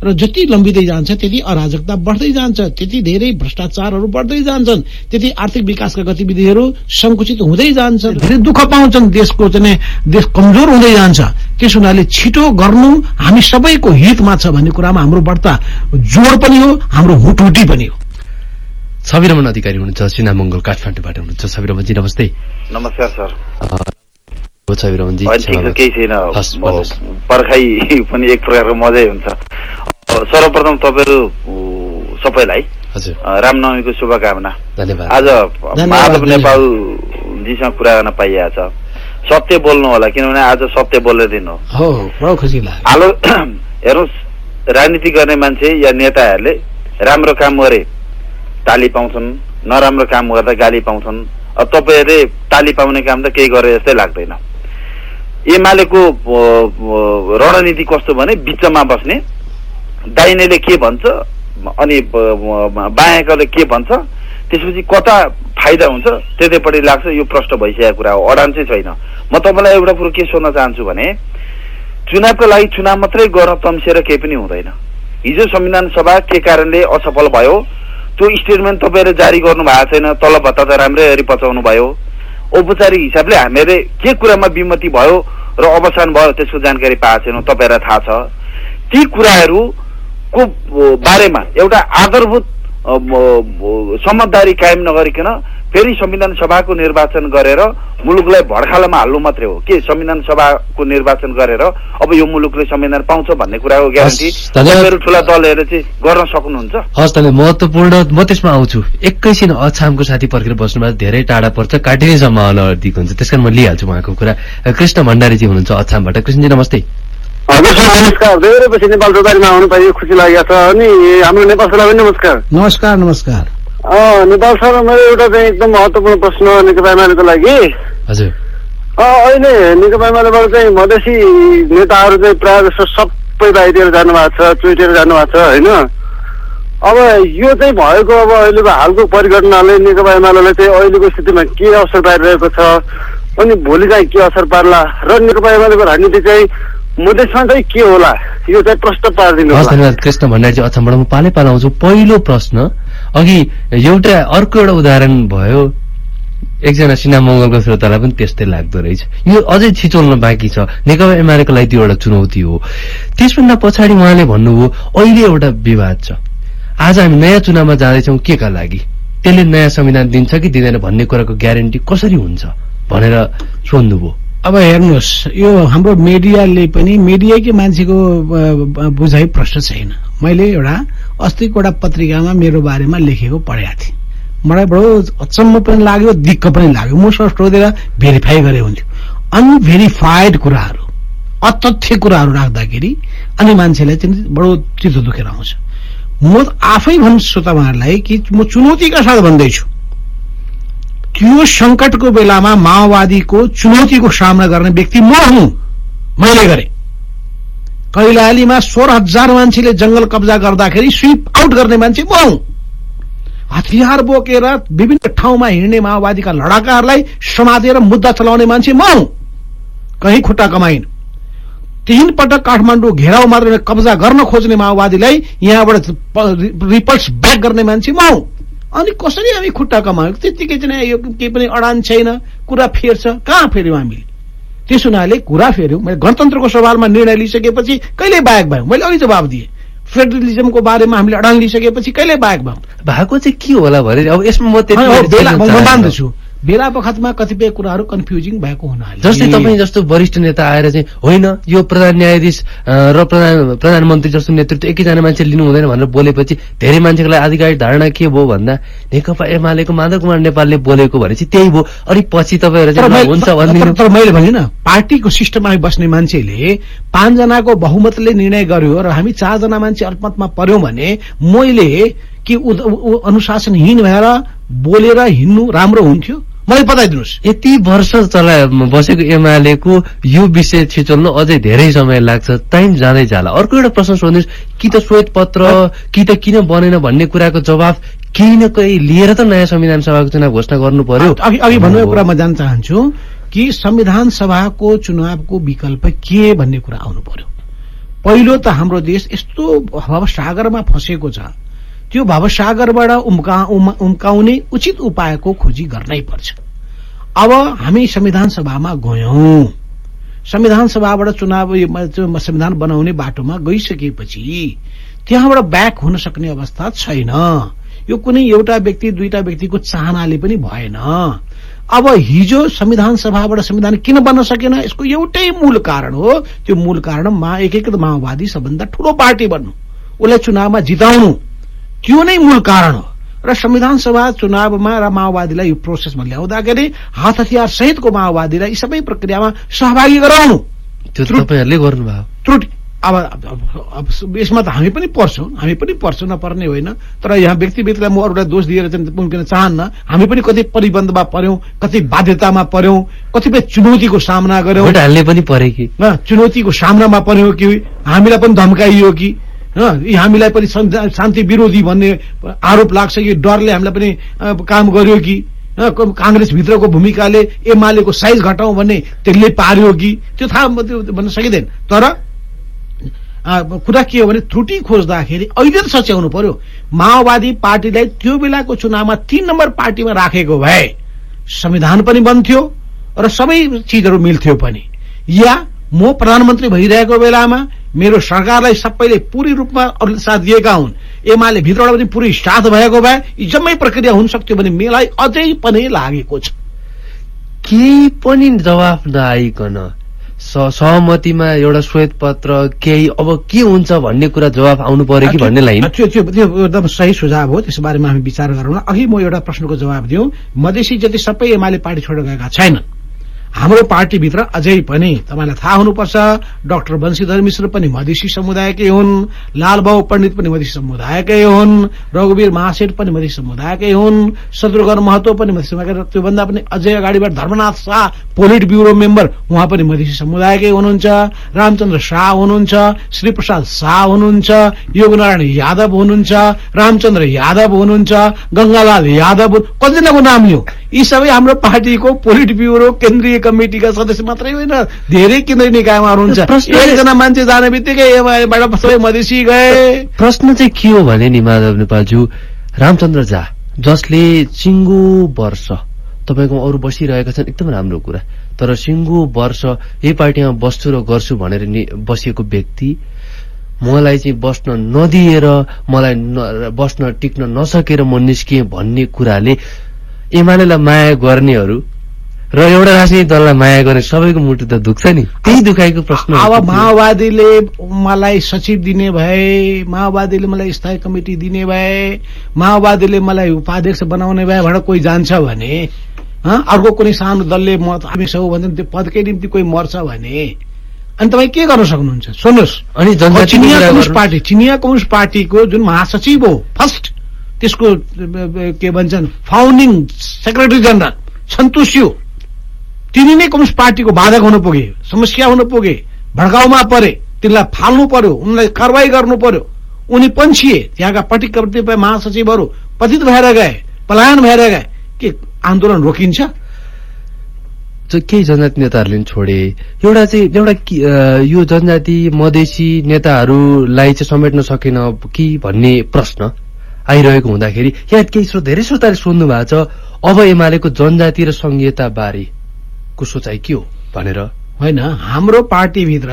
र जति लम्बिँदै जान्छ त्यति अराजकता बढ्दै जान्छ त्यति धेरै भ्रष्टाचारहरू बढ्दै जान्छन् त्यति आर्थिक विकासका गतिविधिहरू संकुचित हुँदै जान्छ। धेरै दुःख पाउँछन् देशको चाहिँ देश कमजोर हुँदै जान्छ। त्यस हुनाले छिटो गर्नु हामी सबैको हितमा छ भन्ने कुरामा हाम्रो बढ्ता जोड पनि हो हाम्रो हुटहुटी पनि हो। छविरमन अधिकारी हुनुहुन्छ सिना मङ्गल काठमाडौँबाट हुनुहुन्छ। छविरमनजी नमस्ते। नमस्कार सर। छविरमनजी केही छैन। पर्खाइ पनि एक प्रकारको मजै हुन्छ। सर्वप्रथम तपाईँहरू सबैलाई रामनवमीको शुभकामना। आज माधव नेपालजीसँग कुरा गर्न पाइएको छ सत्य बोल्नु होला किनभने आज सत्य बोल्ने दिन हो। आलो हेर्नुहोस् राजनीति गर्ने मान्छे या नेताहरूले राम्रो काम गरे ताली पाउँछन्। नराम्रो काम गर्दा गाली पाउँछन्। अब तपाईँहरूले ताली पाउने काम त केही गरे जस्तै लाग्दैन। एमालेको रणनीति कस्तो भने बिचमा बस्ने दाहिनेले के भन्छ? अनि बायाँकाले के भन्छ? त्यसपछि कता फाइदा हुन्छ? त्यतैपट्टि लाग्छ यो प्रष्ट भइसकेको कुरा हो। अडान चाहिँ छैन। म तपाईँलाई एउटा कुरो के सोध्न चाहन्छु भने चुनावको लागि चुनाव मात्रै गर्न तम्सिएर केही पनि हुँदैन। हिजो संविधान सभा के कारणले असफल भयो? त्यो स्टेटमेन्ट तपाईँहरूले जारी गर्नु भएको छैन तल भत्ता त राम्रै पचाउनु भयो। औपचारिक हिसाबले हामीले के कुरामा विमति भयो र अवसान भयो त्यसको जानकारी पाएको छैनौँ। तपाईँहरूलाई थाहा छ। ती कुराहरूको बारेमा एउटा आधारभूत समझदारी कायम नगरिकन फेरि संविधान सभाको निर्वाचन गरेर मुलुकलाई भड्खालामा हाल्नु मात्रै हो। के संविधान सभाको निर्वाचन गरेर अब यो मुलुकले संविधान पाउँछ भन्ने कुराको ग्यारेन्टी तपाईँहरू ठुला दलहरूले चाहिँ गर्न सक्नुहुन्छ? हस् त महत्वपूर्ण म त्यसमा आउँछु। एकैछिन अछामको साथी पर्खेर बस्नुमा धेरै टाढा पर्छ। काटिने सम्भावना अधिक हुन्छ। त्यस कारण म लिइहाल्छु उहाँको कुरा। कृष्ण भण्डारीजी हुनुहुन्छ अछामबाट। कृष्णजी नमस्ते। हजुर सर नमस्कार। धेरै पछि नेपाल चौतारीमा आउनु पाइयो खुसी लागेको छ। अनि हाम्रो नेपाल सरलाई पनि नमस्कार। नमस्कार नमस्कार। नेपाल सर मेरो एउटा चाहिँ एकदम महत्त्वपूर्ण प्रश्न नेकपा एमालेको लागि। अहिले नेकपा एमालेबाट चाहिँ मधेसी नेताहरू चाहिँ प्रायः जस्तो सबै बाहिर जानुभएको छ चुइटेर जानुभएको छ होइन? अब यो चाहिँ भएको अब अहिलेको हालको परिघटनाले नेकपा एमाले चाहिँ अहिलेको स्थितिमा के असर पारिरहेको छ अनि भोलि चाहिँ के असर पार्ला र नेकपा एमालेको राजनीति चाहिँ मधेसमा चाहिँ के होला? यो चाहिँ प्रश्न पारिदिनु धन्यवाद कृष्ण भण्डारी अछामबाट म पालै पालाउँछु। पहिलो प्रश्न अघि एउटा अर्को एउटा उदाहरण भयो। एकजना सिना मङ्गलको श्रोतालाई पनि त्यस्तै लाग्दो रहेछ। यो अझै छिचोल्न बाँकी छ। नेकपा एमालेको लागि त्यो एउटा चुनौती हो। त्यसभन्दा पछाडि उहाँले भन्नुभयो अहिले एउटा विवाद छ। आज हामी नयाँ चुनावमा जाँदैछौँ के का लागि? त्यसले नयाँ संविधान दिन्छ कि दिँदैन भन्ने कुराको ग्यारेन्टी कसरी हुन्छ? भनेर सोध्नुभयो। अब हेर्नुहोस् यो हाम्रो मिडियाले पनि मिडियाकै मान्छेको बुझाइ प्रश्न छैन। मैले एउटा अस्तिको एउटा पत्रिकामा मेरो बारेमा लेखेको पढेको थिएँ। मलाई बडो अचम्म पनि लाग्यो दिक्क पनि लाग्यो। मसँग सोधेर भेरिफाई गरे हुन्थ्यो। अनभेरिफाइड कुराहरू अतथ्य कुराहरू राख्दाखेरि अनि मान्छेलाई चाहिँ बडो चित्त दुखेर आउँछ। म आफै भन्छु तपाईँहरूलाई कि म चुनौतीका साथ भन्दैछु। त्यो संकटको बेलामा माओवादीको चुनौतीको सामना गर्ने व्यक्ति म हुँ। मैले गरेँ। कैलालीमा सोह्र हजार मान्छेले जंगल कब्जा गर्दाखेरि स्विप आउट गर्ने मान्छे म हुँ। हतियार बोकेर विभिन्न ठाउँमा हिँड्ने माओवादीका लडाकाहरूलाई समातेर मुद्दा चलाउने मान्छे म हुँ। कहीँ खुट्टा कमाइन। तीन पटक काठमाडौँ घेराउ मात्र कब्जा गर्न खोज्ने माओवादीलाई यहाँबाट रिपल्स ब्याक गर्ने मान्छे म हुँ। अनि कसरी हामी खुट्टा कमायो? त्यत्तिकै चाहिँ यो केही पनि अडान छैन कुरा फेर्छ। कहाँ फेर्यौँ हामीले? त्यस हुनाले कुरा फेर्यौँ। मैले गणतन्त्रको सवालमा निर्णय लिइसकेपछि कहिले बाहेक भयौँ? मैले अघि जवाब दिएँ। फेडरलिजमको बारेमा हामीले अडान लिइसकेपछि कहिले बाहेक भयौँ? भएको चाहिँ के होला भने अब यसमा म मान्दछु बेला बखतमा कतिपय कुराहरू कन्फ्युजिङ भएको हुनाले। जस्तै तपाईँ जस्तो वरिष्ठ नेता आएर चाहिँ होइन यो प्रधान न्यायाधीश र प्रधान प्रधानमन्त्री जस्तो नेतृत्व एकैजना मान्छे लिनु हुँदैन भनेर बोलेपछि धेरै मान्छेको लागि आधिकारिक धारणा के भयो भन्दा नेकपा एमालेको माधव कुमार नेपालले बोलेको भनेपछि त्यही भयो। अनि पछि तपाईँहरू हुन्छ तर मैले भने पार्टीको सिस्टममा बस्ने मान्छेले पाँचजनाको बहुमतले निर्णय गर्यो र हामी चारजना मान्छे अल्पमतमा पर्यौं भने मैले कि अनुशासनहीन भएर बोलेर हिँड्नु राम्रो हुन्थ्यो? मलाई बताइदिनुहोस्। यति वर्ष चला बसेको एमालेको यो विषय छिचोल्न अझै धेरै समय लाग्छ टाइम जाँदै जाला। अर्को एउटा प्रश्न सोध्नुहोस् कि त श्वेत पत्र कि त किन बनेन भन्ने कुराको जवाब केही न केही लिएर त नयाँ संविधान सभाको चुनाव घोषणा गर्नु पर्यो? अघि अघि भन्नु कुरा म जान्न चाहन्छु कि संविधान सभाको चुनावको विकल्प के भन्ने कुरा आउनु पर्यो? पहिलो त हाम्रो देश यस्तो भवसागरमा फँसेको छ। त्यो भवसागरबाट उम्का उम्काउने उचित उपायको खोजी गर्नै पर्छ। अब हामी संविधान सभामा गयौं। संविधान सभाबाट चुनाव संविधान बनाउने बाटोमा गइसकेपछि त्यहाँबाट ब्याक हुन सक्ने अवस्था छैन। यो कुनै एउटा व्यक्ति दुईटा व्यक्तिको चाहनाले पनि भएन। अब हिजो संविधान सभाबाट संविधान किन बन्न सकेन यसको एउटै मूल कारण हो त्यो मूल कारण मा एकीकृत माओवादी सबभन्दा ठूलो पार्टी बन्नु। उसलाई चुनावमा जिताउनु। त्यो नै मूल कारण हो? र संविधान सभा चुनावमा र माओवादीलाई यो प्रोसेसमा ल्याउँदाखेरि हात हतियार सहितको माओवादीलाई यी सबै प्रक्रियामा सहभागी गराउनु तपाईँहरूले गर्नुभयो त्रुटि अब यसमा त हामी पनि पर्छौँ हामी पनि पर्छौँ नपर्ने होइन तर यहाँ व्यक्ति व्यक्तिलाई म अरूलाई दोष दिएर चाहिँ मुम्किन चाहन्न हामी पनि कति परिबन्धमा पर्यौँ कति बाध्यतामा पर्यौँ कतिपय चुनौतीको सामना गर्यौँ पनि परे कि। चुनौतीको सामनामा पर्यौँ कि हामीलाई पनि धम्काइयो कि हामीलाई पनि शान्ति विरोधी भन्ने आरोप लाग्छ। कि डरले हामीलाई पनि काम गर्यो कि? काङ्ग्रेसभित्रको भूमिकाले एमालेको साइज घटाउँ भन्ने त्यसले पार्यो कि? त्यो थाहा भन्न सकिँदैन। तर कुरा के हो भने त्रुटि खोज्दाखेरि अहिले त सच्याउनु पर्यो। माओवादी पार्टीलाई त्यो बेलाको चुनावमा तीन नम्बर पार्टीमा राखेको भए संविधान पनि बन्थ्यो र सबै चिजहरू मिल्थ्यो पनि। या म प्रधानमन्त्री भइरहेको बेलामा मेरो सरकारलाई सबैले पूरी रूपमा साथ दिएका हुन्। एमाले भित्रबाट पनि पुरै साथ भएको भए यी जम्मै प्रक्रिया हुन सक्थ्यो भने मलाई अझै पनि लागेको छ। केही पनि जवाफ नआइकन सहमतिमा एउटा श्वेत पत्र केही अब के हुन्छ भन्ने कुरा जवाफ आउनु पर्यो कि भन्ने लाइन? त्यो त्यो एकदम सही सुझाव हो त्यस बारेमा हामी विचार गरौँ अघि म एउटा प्रश्नको जवाब दिउँ। मधेसी जति सबै एमाले पार्टी छोडेर गएका छैनन् हाम्रो पार्टीभित्र अझै पनि तपाईँलाई थाहा हुनुपर्छ डाक्टर वंशीधर मिश्र पनि मधेसी समुदायकै हुन् लालबाबु पण्डित पनि मधेसी समुदायकै हुन् रघुवीर महासेठ पनि मधेसी समुदायकै हुन् शत्रुघ्न महतो पनि मधेसी समुदायकै त्योभन्दा पनि अझै अगाडिबाट Dharmanath Shah politburo member उहाँ पनि मधेसी समुदायकै हुनुहुन्छ रामचन्द्र शाह हुनुहुन्छ श्रीप्रसाद शाह हुनुहुन्छ योगनारायण यादव हुनुहुन्छ रामचन्द्र यादव हुनुहुन्छ गंगालाल यादव कतिजनाको नाम लियो यी सबै हाम्रो पार्टीको पोलिट ब्युरो केन्द्रीय कमिटीका सदस्य मात्रै होइन। धेरै केन्द्रीय निकायमा हुनुहुन्छ? एकजना मान्छे जाने बित्तिकै एमालेबाट सबै मधेसी गए। प्रश्न चाहिँ के हो भने नि माधव नेपालज्यू? रामचन्द्र झा जसले सिङ्गो वर्ष तपाईँको अरू बसिरहेका छन् एकदम राम्रो कुरा। तर सिङ्गो वर्ष यही पार्टीमा बस्छु र गर्छु भनेर बसिएको व्यक्ति मलाई चाहिँ बस्न नदिएर मलाई बस्न टिक्न नसकेर म निस्किएँ भन्ने कुराले एमालेलाई माया गर्नेहरू र एउटा राजनीतिक दललाई माया गर्ने सबैको मुटु त दुख्छ नि। त्यही दुखाइको प्रश्न अब माओवादीले मलाई सचिव दिने भए माओवादीले मलाई स्थायी कमिटी दिने भए माओवादीले मलाई उपाध्यक्ष बनाउने भए भनेर कोही जान्छ भने अर्को कुनै सानो दलले म हामी सब भन्छ त्यो पदकै निम्ति कोही मर्छ भने अनि तपाईँ के गर्न सक्नुहुन्छ? सुन्नुहोस्। अनि चिनिया कम्युनिस्ट पार्टी चिनिया कम्युनिस्ट पार्टीको जुन महासचिव हो फर्स्ट त्यसको के भन्छन् फाउन्डिङ सेक्रेटरी जनरल सन्तोषियो तिनी नै कम्युनिस्ट पार्टीको बाधक हुनु पुगे समस्या हुनु पुगे भड्काउमा परे तिनलाई फाल्नु पर्यो उनलाई कारवाही गर्नु पर्यो। उनी पन्छिए त्यहाँका पार्टी कतिपय महासचिवहरू पतित भएर गए पलायन भएर गए। के आन्दोलन रोकिन्छ? केही जनजाति नेताहरूले पनि छोडे एउटा चाहिँ एउटा यो जनजाति मधेसी नेताहरूलाई चाहिँ समेट्न सकेन कि भन्ने प्रश्न आइरहेको हुँदाखेरि यहाँ केही धेरै श्रोताले सोध्नु भएको छ अब एमालेको जनजाति र संहिता बारेको सोचाइ के हो भनेर? होइन हाम्रो पार्टीभित्र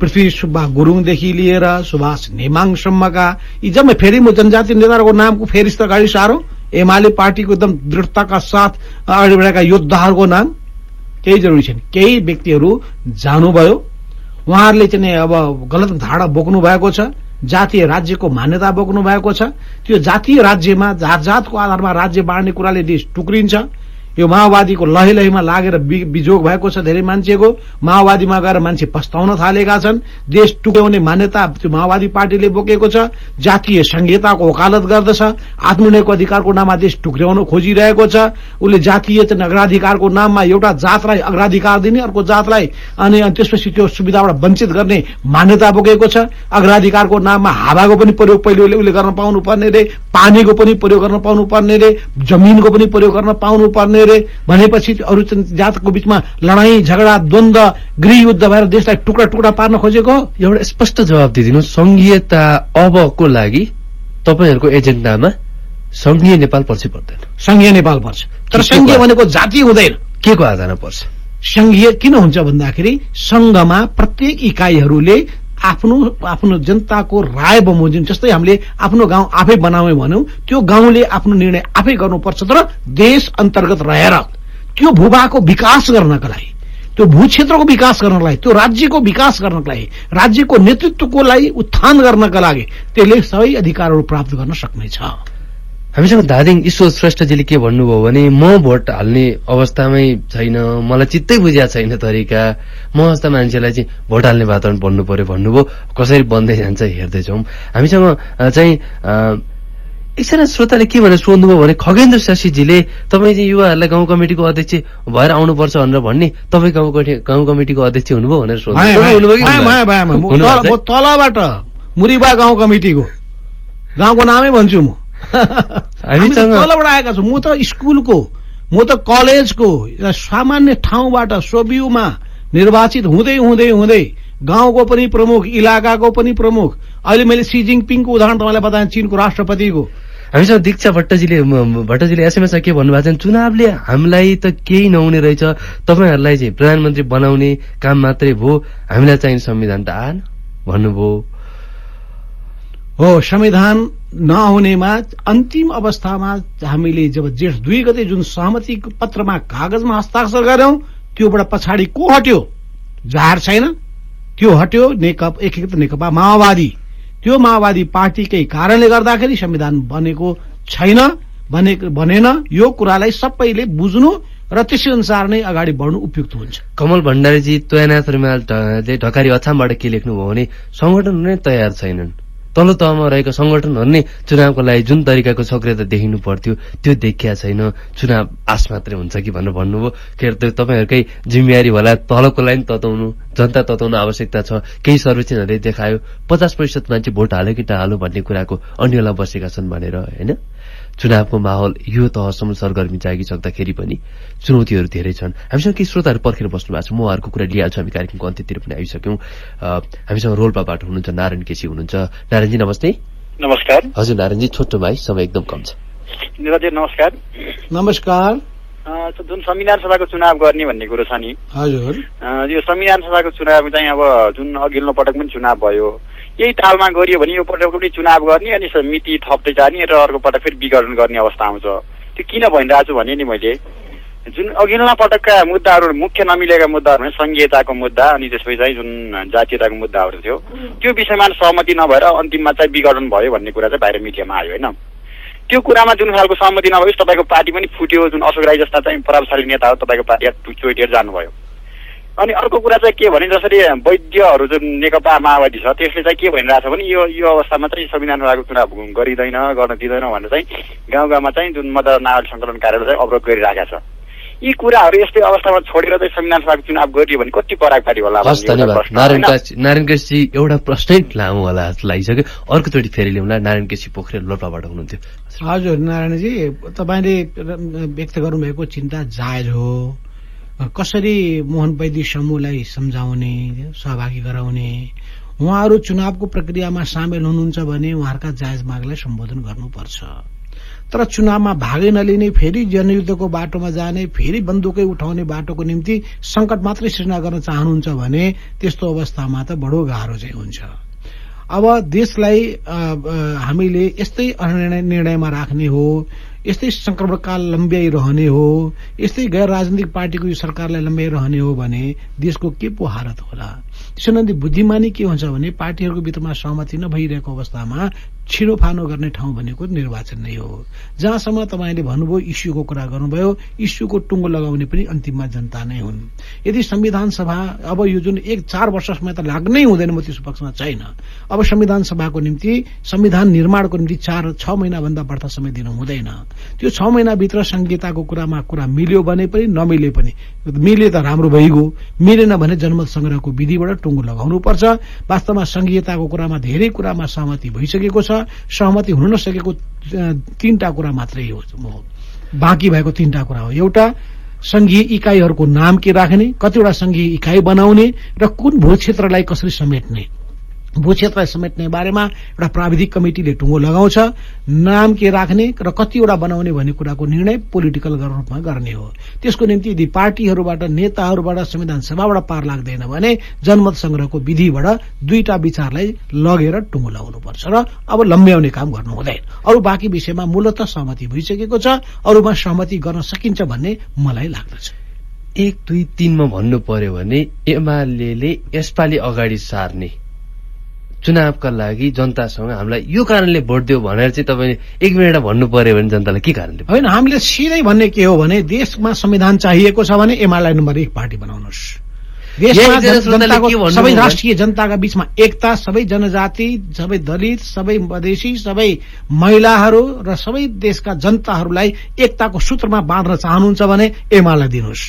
पृथ्वी सुब्बा गुरुङदेखि लिएर सुभाष नेमाङसम्मका यी जम्मै फेरि म जनजाति नेताहरूको नामको फेरि अगाडि साह्रो एमाले पार्टीको एकदम दृढताका साथ अगाडि बढेका योद्धाहरूको नाम केही जरुरी छैन। केही व्यक्तिहरू जानुभयो। उहाँहरूले चाहिँ अब गलत धाडा बोक्नु भएको छ जातीय राज्यको मान्यता बोक्नु भएको छ। त्यो जातीय राज्यमा जात जातको आधारमा राज्य बाँड्ने कुराले देश टुक्रिन्छ। यो माओवादीको लहे लहीमा लागेर बिजोग भएको छ धेरै मान्छेको। माओवादीमा गएर मान्छे पस्ताउन थालेका छन्। देश टुक्याउने मान्यता त्यो माओवादी पार्टीले बोकेको छ। जातीय संहिताको वकालत गर्दछ। आत्मनिर्णयको अधिकारको नाममा देश टुक्र्याउन खोजिरहेको छ। उसले जातीय अग्राधिकारको नाममा एउटा जातलाई अग्राधिकार दिने अर्को जातलाई अनि त्यसपछि त्यो सुविधाबाट वञ्चित गर्ने मान्यता बोकेको छ। अग्राधिकारको नाममा हावाको पनि प्रयोग पहिले उसले गर्न पाउनु पर्ने रे पानीको पनि प्रयोग गर्न पाउनु पर्ने रे जमिनको पनि प्रयोग गर्न पाउनु पर्ने रे भनेपछि अरू जातको बिचमा लडाईँ झगडा द्वन्द गृहयुद्ध भएर देशलाई टुक्रा टुक्रा पार्न खोजेको? एउटा स्पष्ट जवाब दिइदिनु। संघीयता अबको लागि तपाईँहरूको एजेन्डामा संघीय नेपाल पर्छ पर्दैन। संघीय नेपाल पर्छ। तर संघीय भनेको जाति हुँदैन। के को आधारमा पर्छ? संघीय किन हुन्छ भन्दाखेरि संघमा प्रत्येक इकाइहरूले आफ्नो आफ्नो जनताको राय बमोजिम जस्तै हामीले आफ्नो गाउँ आफै बनाउने भन्यौँ त्यो गाउँले आफ्नो निर्णय आफै गर्नुपर्छ तर देश अन्तर्गत रहेर त्यो भूभागको विकास गर्नका लागि त्यो भू क्षेत्रको विकास गर्नको लागि त्यो राज्यको विकास गर्नको लागि राज्यको नेतृत्वको लागि उत्थान गर्नका लागि त्यसले सबै अधिकारहरू प्राप्त गर्न सक्नेछ। हामीसँग धादिङ ईश्वर श्रेष्ठजीले के भन्नुभयो भने म भोट हाल्ने अवस्थामै छैन मलाई चित्तै बुझिया छैन तरिका। म जस्ता मान्छेलाई चाहिँ भोट हाल्ने वातावरण बन्नु पर्यो भन्नुभयो। कसरी बन्दै जान्छ हेर्दैछौँ। हामीसँग चाहिँ एकजना श्रोताले के भनेर सोध्नुभयो भने खगेन्द्र शशीजीले तपाईँ चाहिँ युवाहरूलाई गाउँ कमिटीको अध्यक्ष भएर आउनुपर्छ भनेर भन्ने तपाईँ गाउँ गाउँ कमिटीको अध्यक्ष हुनुभयो भनेर सोध्नु तलबाट मुरिबा गाउँ कमिटीको। गाउँको नामै भन्छु म। हामी तलबाट आएका छौँ। म त स्कुलको म त कलेजको सामान्य ठाउँबाट सोबियुमा निर्वाचित हुँदै हुँदै हुँदै गाउँको पनि प्रमुख इलाकाको पनि प्रमुख अहिले मैले सी जिङपिङको उदाहरण तपाईँलाई बताएँ चिनको राष्ट्रपतिको। हामीसँग दीक्षा भट्टजीले भट्टजीले एसएमएसमा के भन्नुभएको छ चुनावले हामीलाई त केही नहुने रहेछ। तपाईँहरूलाई चाहिँ प्रधानमन्त्री बनाउने काम मात्रै भयो। हामीलाई चाहिने संविधान त आएन। भन्नुभयो। हो संविधान नहुनेमा अन्तिम अवस्थामा हामीले जब जेठ दुई गते जुन सहमति पत्रमा कागजमा हस्ताक्षर गर्यौं त्योबाट पछाडि को हट्यो? जाहेर छैन। त्यो हट्यो नेकप एकीकृत नेकपा माओवादी। त्यो माओवादी पार्टीकै कारणले गर्दाखेरि संविधान बनेको छैन बनेन। यो कुरालाई सबैले बुझ्नु र त्यसै अनुसार नै अगाडि बढ्नु उपयुक्त हुन्छ। कमल भण्डारीजी तयनाथ रिमालले ढकारी अछामबाट के लेख्नुभयो भने संगठन नै तयार छैनन्। तल्लो तहमा रहेका संगठनहरू नै चुनावको लागि जुन तरिकाको सक्रियता देखिनु पर्थ्यो त्यो देखिया छैन। चुनाव आश मात्रै हुन्छ कि भनेर भन्नुभयो। के अरे तपाईँहरूकै जिम्मेवारी होला। तलको लाइन तताउनु जनता तताउनु आवश्यकता छ। केही सर्वेक्षणहरूले देखायो पचास प्रतिशत मान्छे भोट हाल्यो कि टालो भन्ने कुराको अन्यला बसेका छन् भनेर होइन? चुनावको माहौल यो तहसम्म सरगर्मी जागिसक्दाखेरि पनि चुनौतीहरू धेरै छन्। हामीसँग केही श्रोताहरू पर्खेर बस्नु भएको छ। म उहाँहरूको कुरा लिइहाल्छु। हामी कार्यक्रमको अन्त्यतिर पनि आइसक्यौँ। हामीसँग रोल्पाबाट हुनुहुन्छ नारायण केसी हुनुहुन्छ। नारायणजी नमस्ते। नमस्कार। हजुर नारायणजी छोटो भाइ समय एकदम कम छ। नमस्कार। नमस्कार। जुन संविधान सभाको चुनाव गर्ने भन्ने कुरो छ नि हजुर। यो संविधान सभाको चुनाव चाहिँ अब जुन अघिल्लो पटक पनि चुनाव भयो यही तालमा गरियो भने यो पटक पनि चुनाव गर्ने अनि मिति थप्दै जाने र अर्को पटक फेरि विघटन गर्ने अवस्था आउँछ। त्यो किन भनिरहेको छु भने नि मैले जुन अघिल्ला पटकका मुद्दाहरू मुख्य नमिलेका मुद्दाहरू भने सङ्घीयताको मुद्दा अनि त्यसपछि चाहिँ जुन जातीयताको मुद्दाहरू थियो त्यो विषयमा सहमति नभएर अन्तिममा चाहिँ विघटन भयो भन्ने कुरा चाहिँ बाहिर मिडियामा आयो होइन? त्यो कुरामा जुन खालको सहमति नभएपछि तपाईँको पार्टी पनि फुट्यो जुन अशोक राई जस्ता चाहिँ प्रभावशाली नेता हो तपाईँको पार्टी चोइटेर जानुभयो। अनि अर्को कुरा चाहिँ के भने जसरी वैद्यहरू जुन नेकपा माओवादी छ त्यसले चाहिँ के भनिरहेको छ भने यो यो अवस्थामा चाहिँ संविधान सभाको चुनाव गरिँदैन गर्न दिँदैन भनेर चाहिँ गाउँ गाउँमा चाहिँ जुन मतदान नागरिक सङ्कलन कार्यालय चाहिँ अवरोध गरिरहेका छ। यी कुराहरू यस्तै अवस्थामा छोडेर चाहिँ संविधान सभाको चुनाव गरियो भने कति परागपारी होला हस् धन्यवाद। नारायण नारायण केसी एउटा प्रश्नै लामो होला जस्तो लागिसक्यो। अर्कोचोटि फेरि ल्याउँला नारायण केसी पोखरेल लोपाबाट हुनुहुन्थ्यो। हजुर नारायणजी तपाईँले व्यक्त गर्नुभएको चिन्ता जायज हो। कसरी मोहन वैद्य समूहलाई सम्झाउने सहभागी गराउने उहाँहरू चुनावको प्रक्रियामा सामेल हुनुहुन्छ भने उहाँहरूका जायज मागलाई सम्बोधन गर्नुपर्छ। तर चुनावमा भागै नलिने फेरि जनयुद्धको बाटोमा जाने फेरि बन्दुकै उठाउने बाटोको निम्ति संकट मात्रै सृजना गर्न चाहनुहुन्छ भने त्यस्तो अवस्थामा त बडो गाह्रो चाहिँ हुन्छ। अब देशलाई हामीले यस्तै निर्णयमा राख्ने हो। यस्तै संक्रमणकाल लम्ब्याइरहने हो यस्तै गैर राजनीतिक पार्टीको यो सरकारलाई लम्ब्याइरहने हो भने देशको के पो हालत होला? त्यसो बुद्धिमानी के हुन्छ भने पार्टीहरूको भित्रमा सहमति नभइरहेको अवस्थामा छिनोफानो गर्ने ठाउँ भनेको निर्वाचन नै हो। जहाँसम्म तपाईँले भन्नुभयो इस्युको कुरा गर्नुभयो इस्युको टुङ्गो लगाउने पनि अन्तिममा जनता नै हुन्। यदि संविधान सभा अब यो जुन एक चार वर्ष समय त लाग्नै हुँदैन म त्यसको पक्षमा छैन। अब संविधान सभाको निम्ति संविधान निर्माणको निम्ति चार छ महिनाभन्दा बढ्ता समय दिनु हुँदैन। त्यो छ महिनाभित्र संहिताको कुरामा कुरा मिल्यो भने पनि नमिले पनि मिले त राम्रो भइगयो। मिलेन भने जनमत संग्रहको विधिबाट टुङ्गो लगाउनु पर्छ वास्तवमा संघीयताको कुरामा धेरै कुरामा सहमति भइसकेको छ। सहमति हुन नसकेको तीनटा कुरा मात्रै हो बाँकी भएको तीनटा कुरा हो। एउटा संघीय इकाइहरूको नाम के राख्ने कतिवटा संघीय इकाइ बनाउने र कुन भू क्षेत्रलाई कसरी समेट्ने। भू समेट्ने बारेमा एउटा प्राविधिक कमिटिले टुङ्गो लगाउँछ। नाम के राख्ने र कतिवटा बनाउने भन्ने कुराको निर्णय पोलिटिकल रूपमा गर्ने हो। त्यसको निम्ति यदि पार्टीहरूबाट नेताहरूबाट संविधान सभाबाट पार लाग्दैन भने जनमत संग्रहको विधिबाट दुईटा विचारलाई लगेर टुङ्गो लगाउनुपर्छ र अब लम्ब्याउने काम गर्नु हुँदैन। अरू बाँकी विषयमा मूलत सहमति भइसकेको छ। अरूमा सहमति गर्न सकिन्छ भन्ने मलाई लाग्दछ। एक दुई तिनमा भन्नु पर्यो भने एमाले यसपालि अगाडि सार्ने। चुनावका लागि जनतासँग हामीलाई यो कारणले भोट दियो भनेर चाहिँ तपाईँले एक मिनट भन्नु पर्यो भने जनतालाई के कारणले होइन हामीले सिधै भन्ने के हो भने देशमा संविधान चाहिएको छ भने एमालाई नम्बर एक पार्टी बनाउनुहोस्। देशमा सबै राष्ट्रिय जनताका बीचमा एकता सबै जनजाति सबै दलित सबै मधेसी सबै महिलाहरू र सबै देशका जनताहरूलाई एकताको सूत्रमा बाँध्न चाहनुहुन्छ भने एमालाई दिनुहोस्।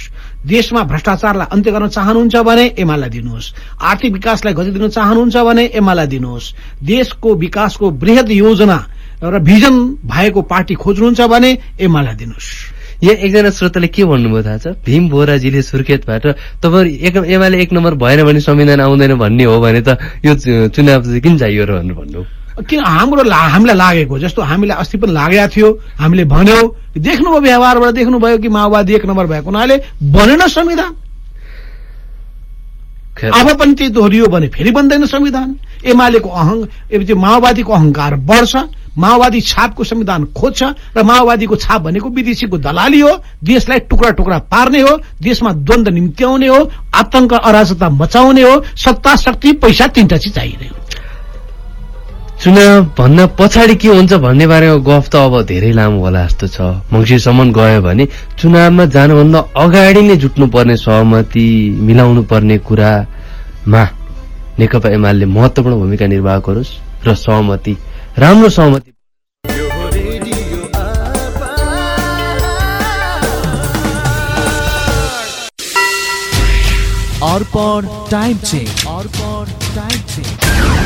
देशमा भ्रष्टाचारलाई अन्त्य गर्न चाहनुहुन्छ भने एमालाई दिनुहोस्। आर्थिक विकासलाई गति दिन चाहनुहुन्छ भने एमालाई दिनुहोस्। देशको विकासको वृहत योजना र भिजन भएको पार्टी खोज्नुहुन्छ भने एमालाई दिनुहोस्। यहाँ एकजना श्रोताले के भन्नुभयो थाहा छ? भीम बोराजीले सुर्खेतबाट तपाईँ एमाले एक नम्बर भएन भने संविधान आउँदैन भन्ने हो भने त यो चुनाव चाहिँ किन चाहियो र भनेर भन्नु? किन हाम्रो हामीलाई लागेको जस्तो हामीलाई अस्ति पनि लागेको थियो हामीले भन्यौँ। देख्नुभयो व्यवहारबाट देख्नुभयो कि माओवादी एक नम्बर भएको हुनाले बनेन संविधान। अब पनि त्यही दोहोरियो भने फेरि बन्दैन संविधान। एमालेको अहङ त्यो माओवादीको अहङ्कार बढ्छ। माओवादी छापको संविधान खोज्छ र माओवादीको छाप भनेको विदेशीको दलाली हो। देशलाई टुक्रा टुक्रा पार्ने हो। देशमा द्वन्द निम्त्याउने हो। आतंक अराजकता मचाउने हो। सत्ता शक्ति पैसा तिनवटा चिज चाहिने हो। चुनाव भन्दा पछाडि के हुन्छ भन्ने बारेमा गफ त अब धेरै लामो होला जस्तो छ। मङ्सिरसम्म गयो भने चुनावमा जानुभन्दा अगाडि नै जुट्नु पर्ने सहमति मिलाउनु पर्ने कुरामा नेकपा एमाले महत्वपूर्ण भूमिका निर्वाह गरोस् र सहमति राम्रो सहमति। Arpan time check. Arpan time check.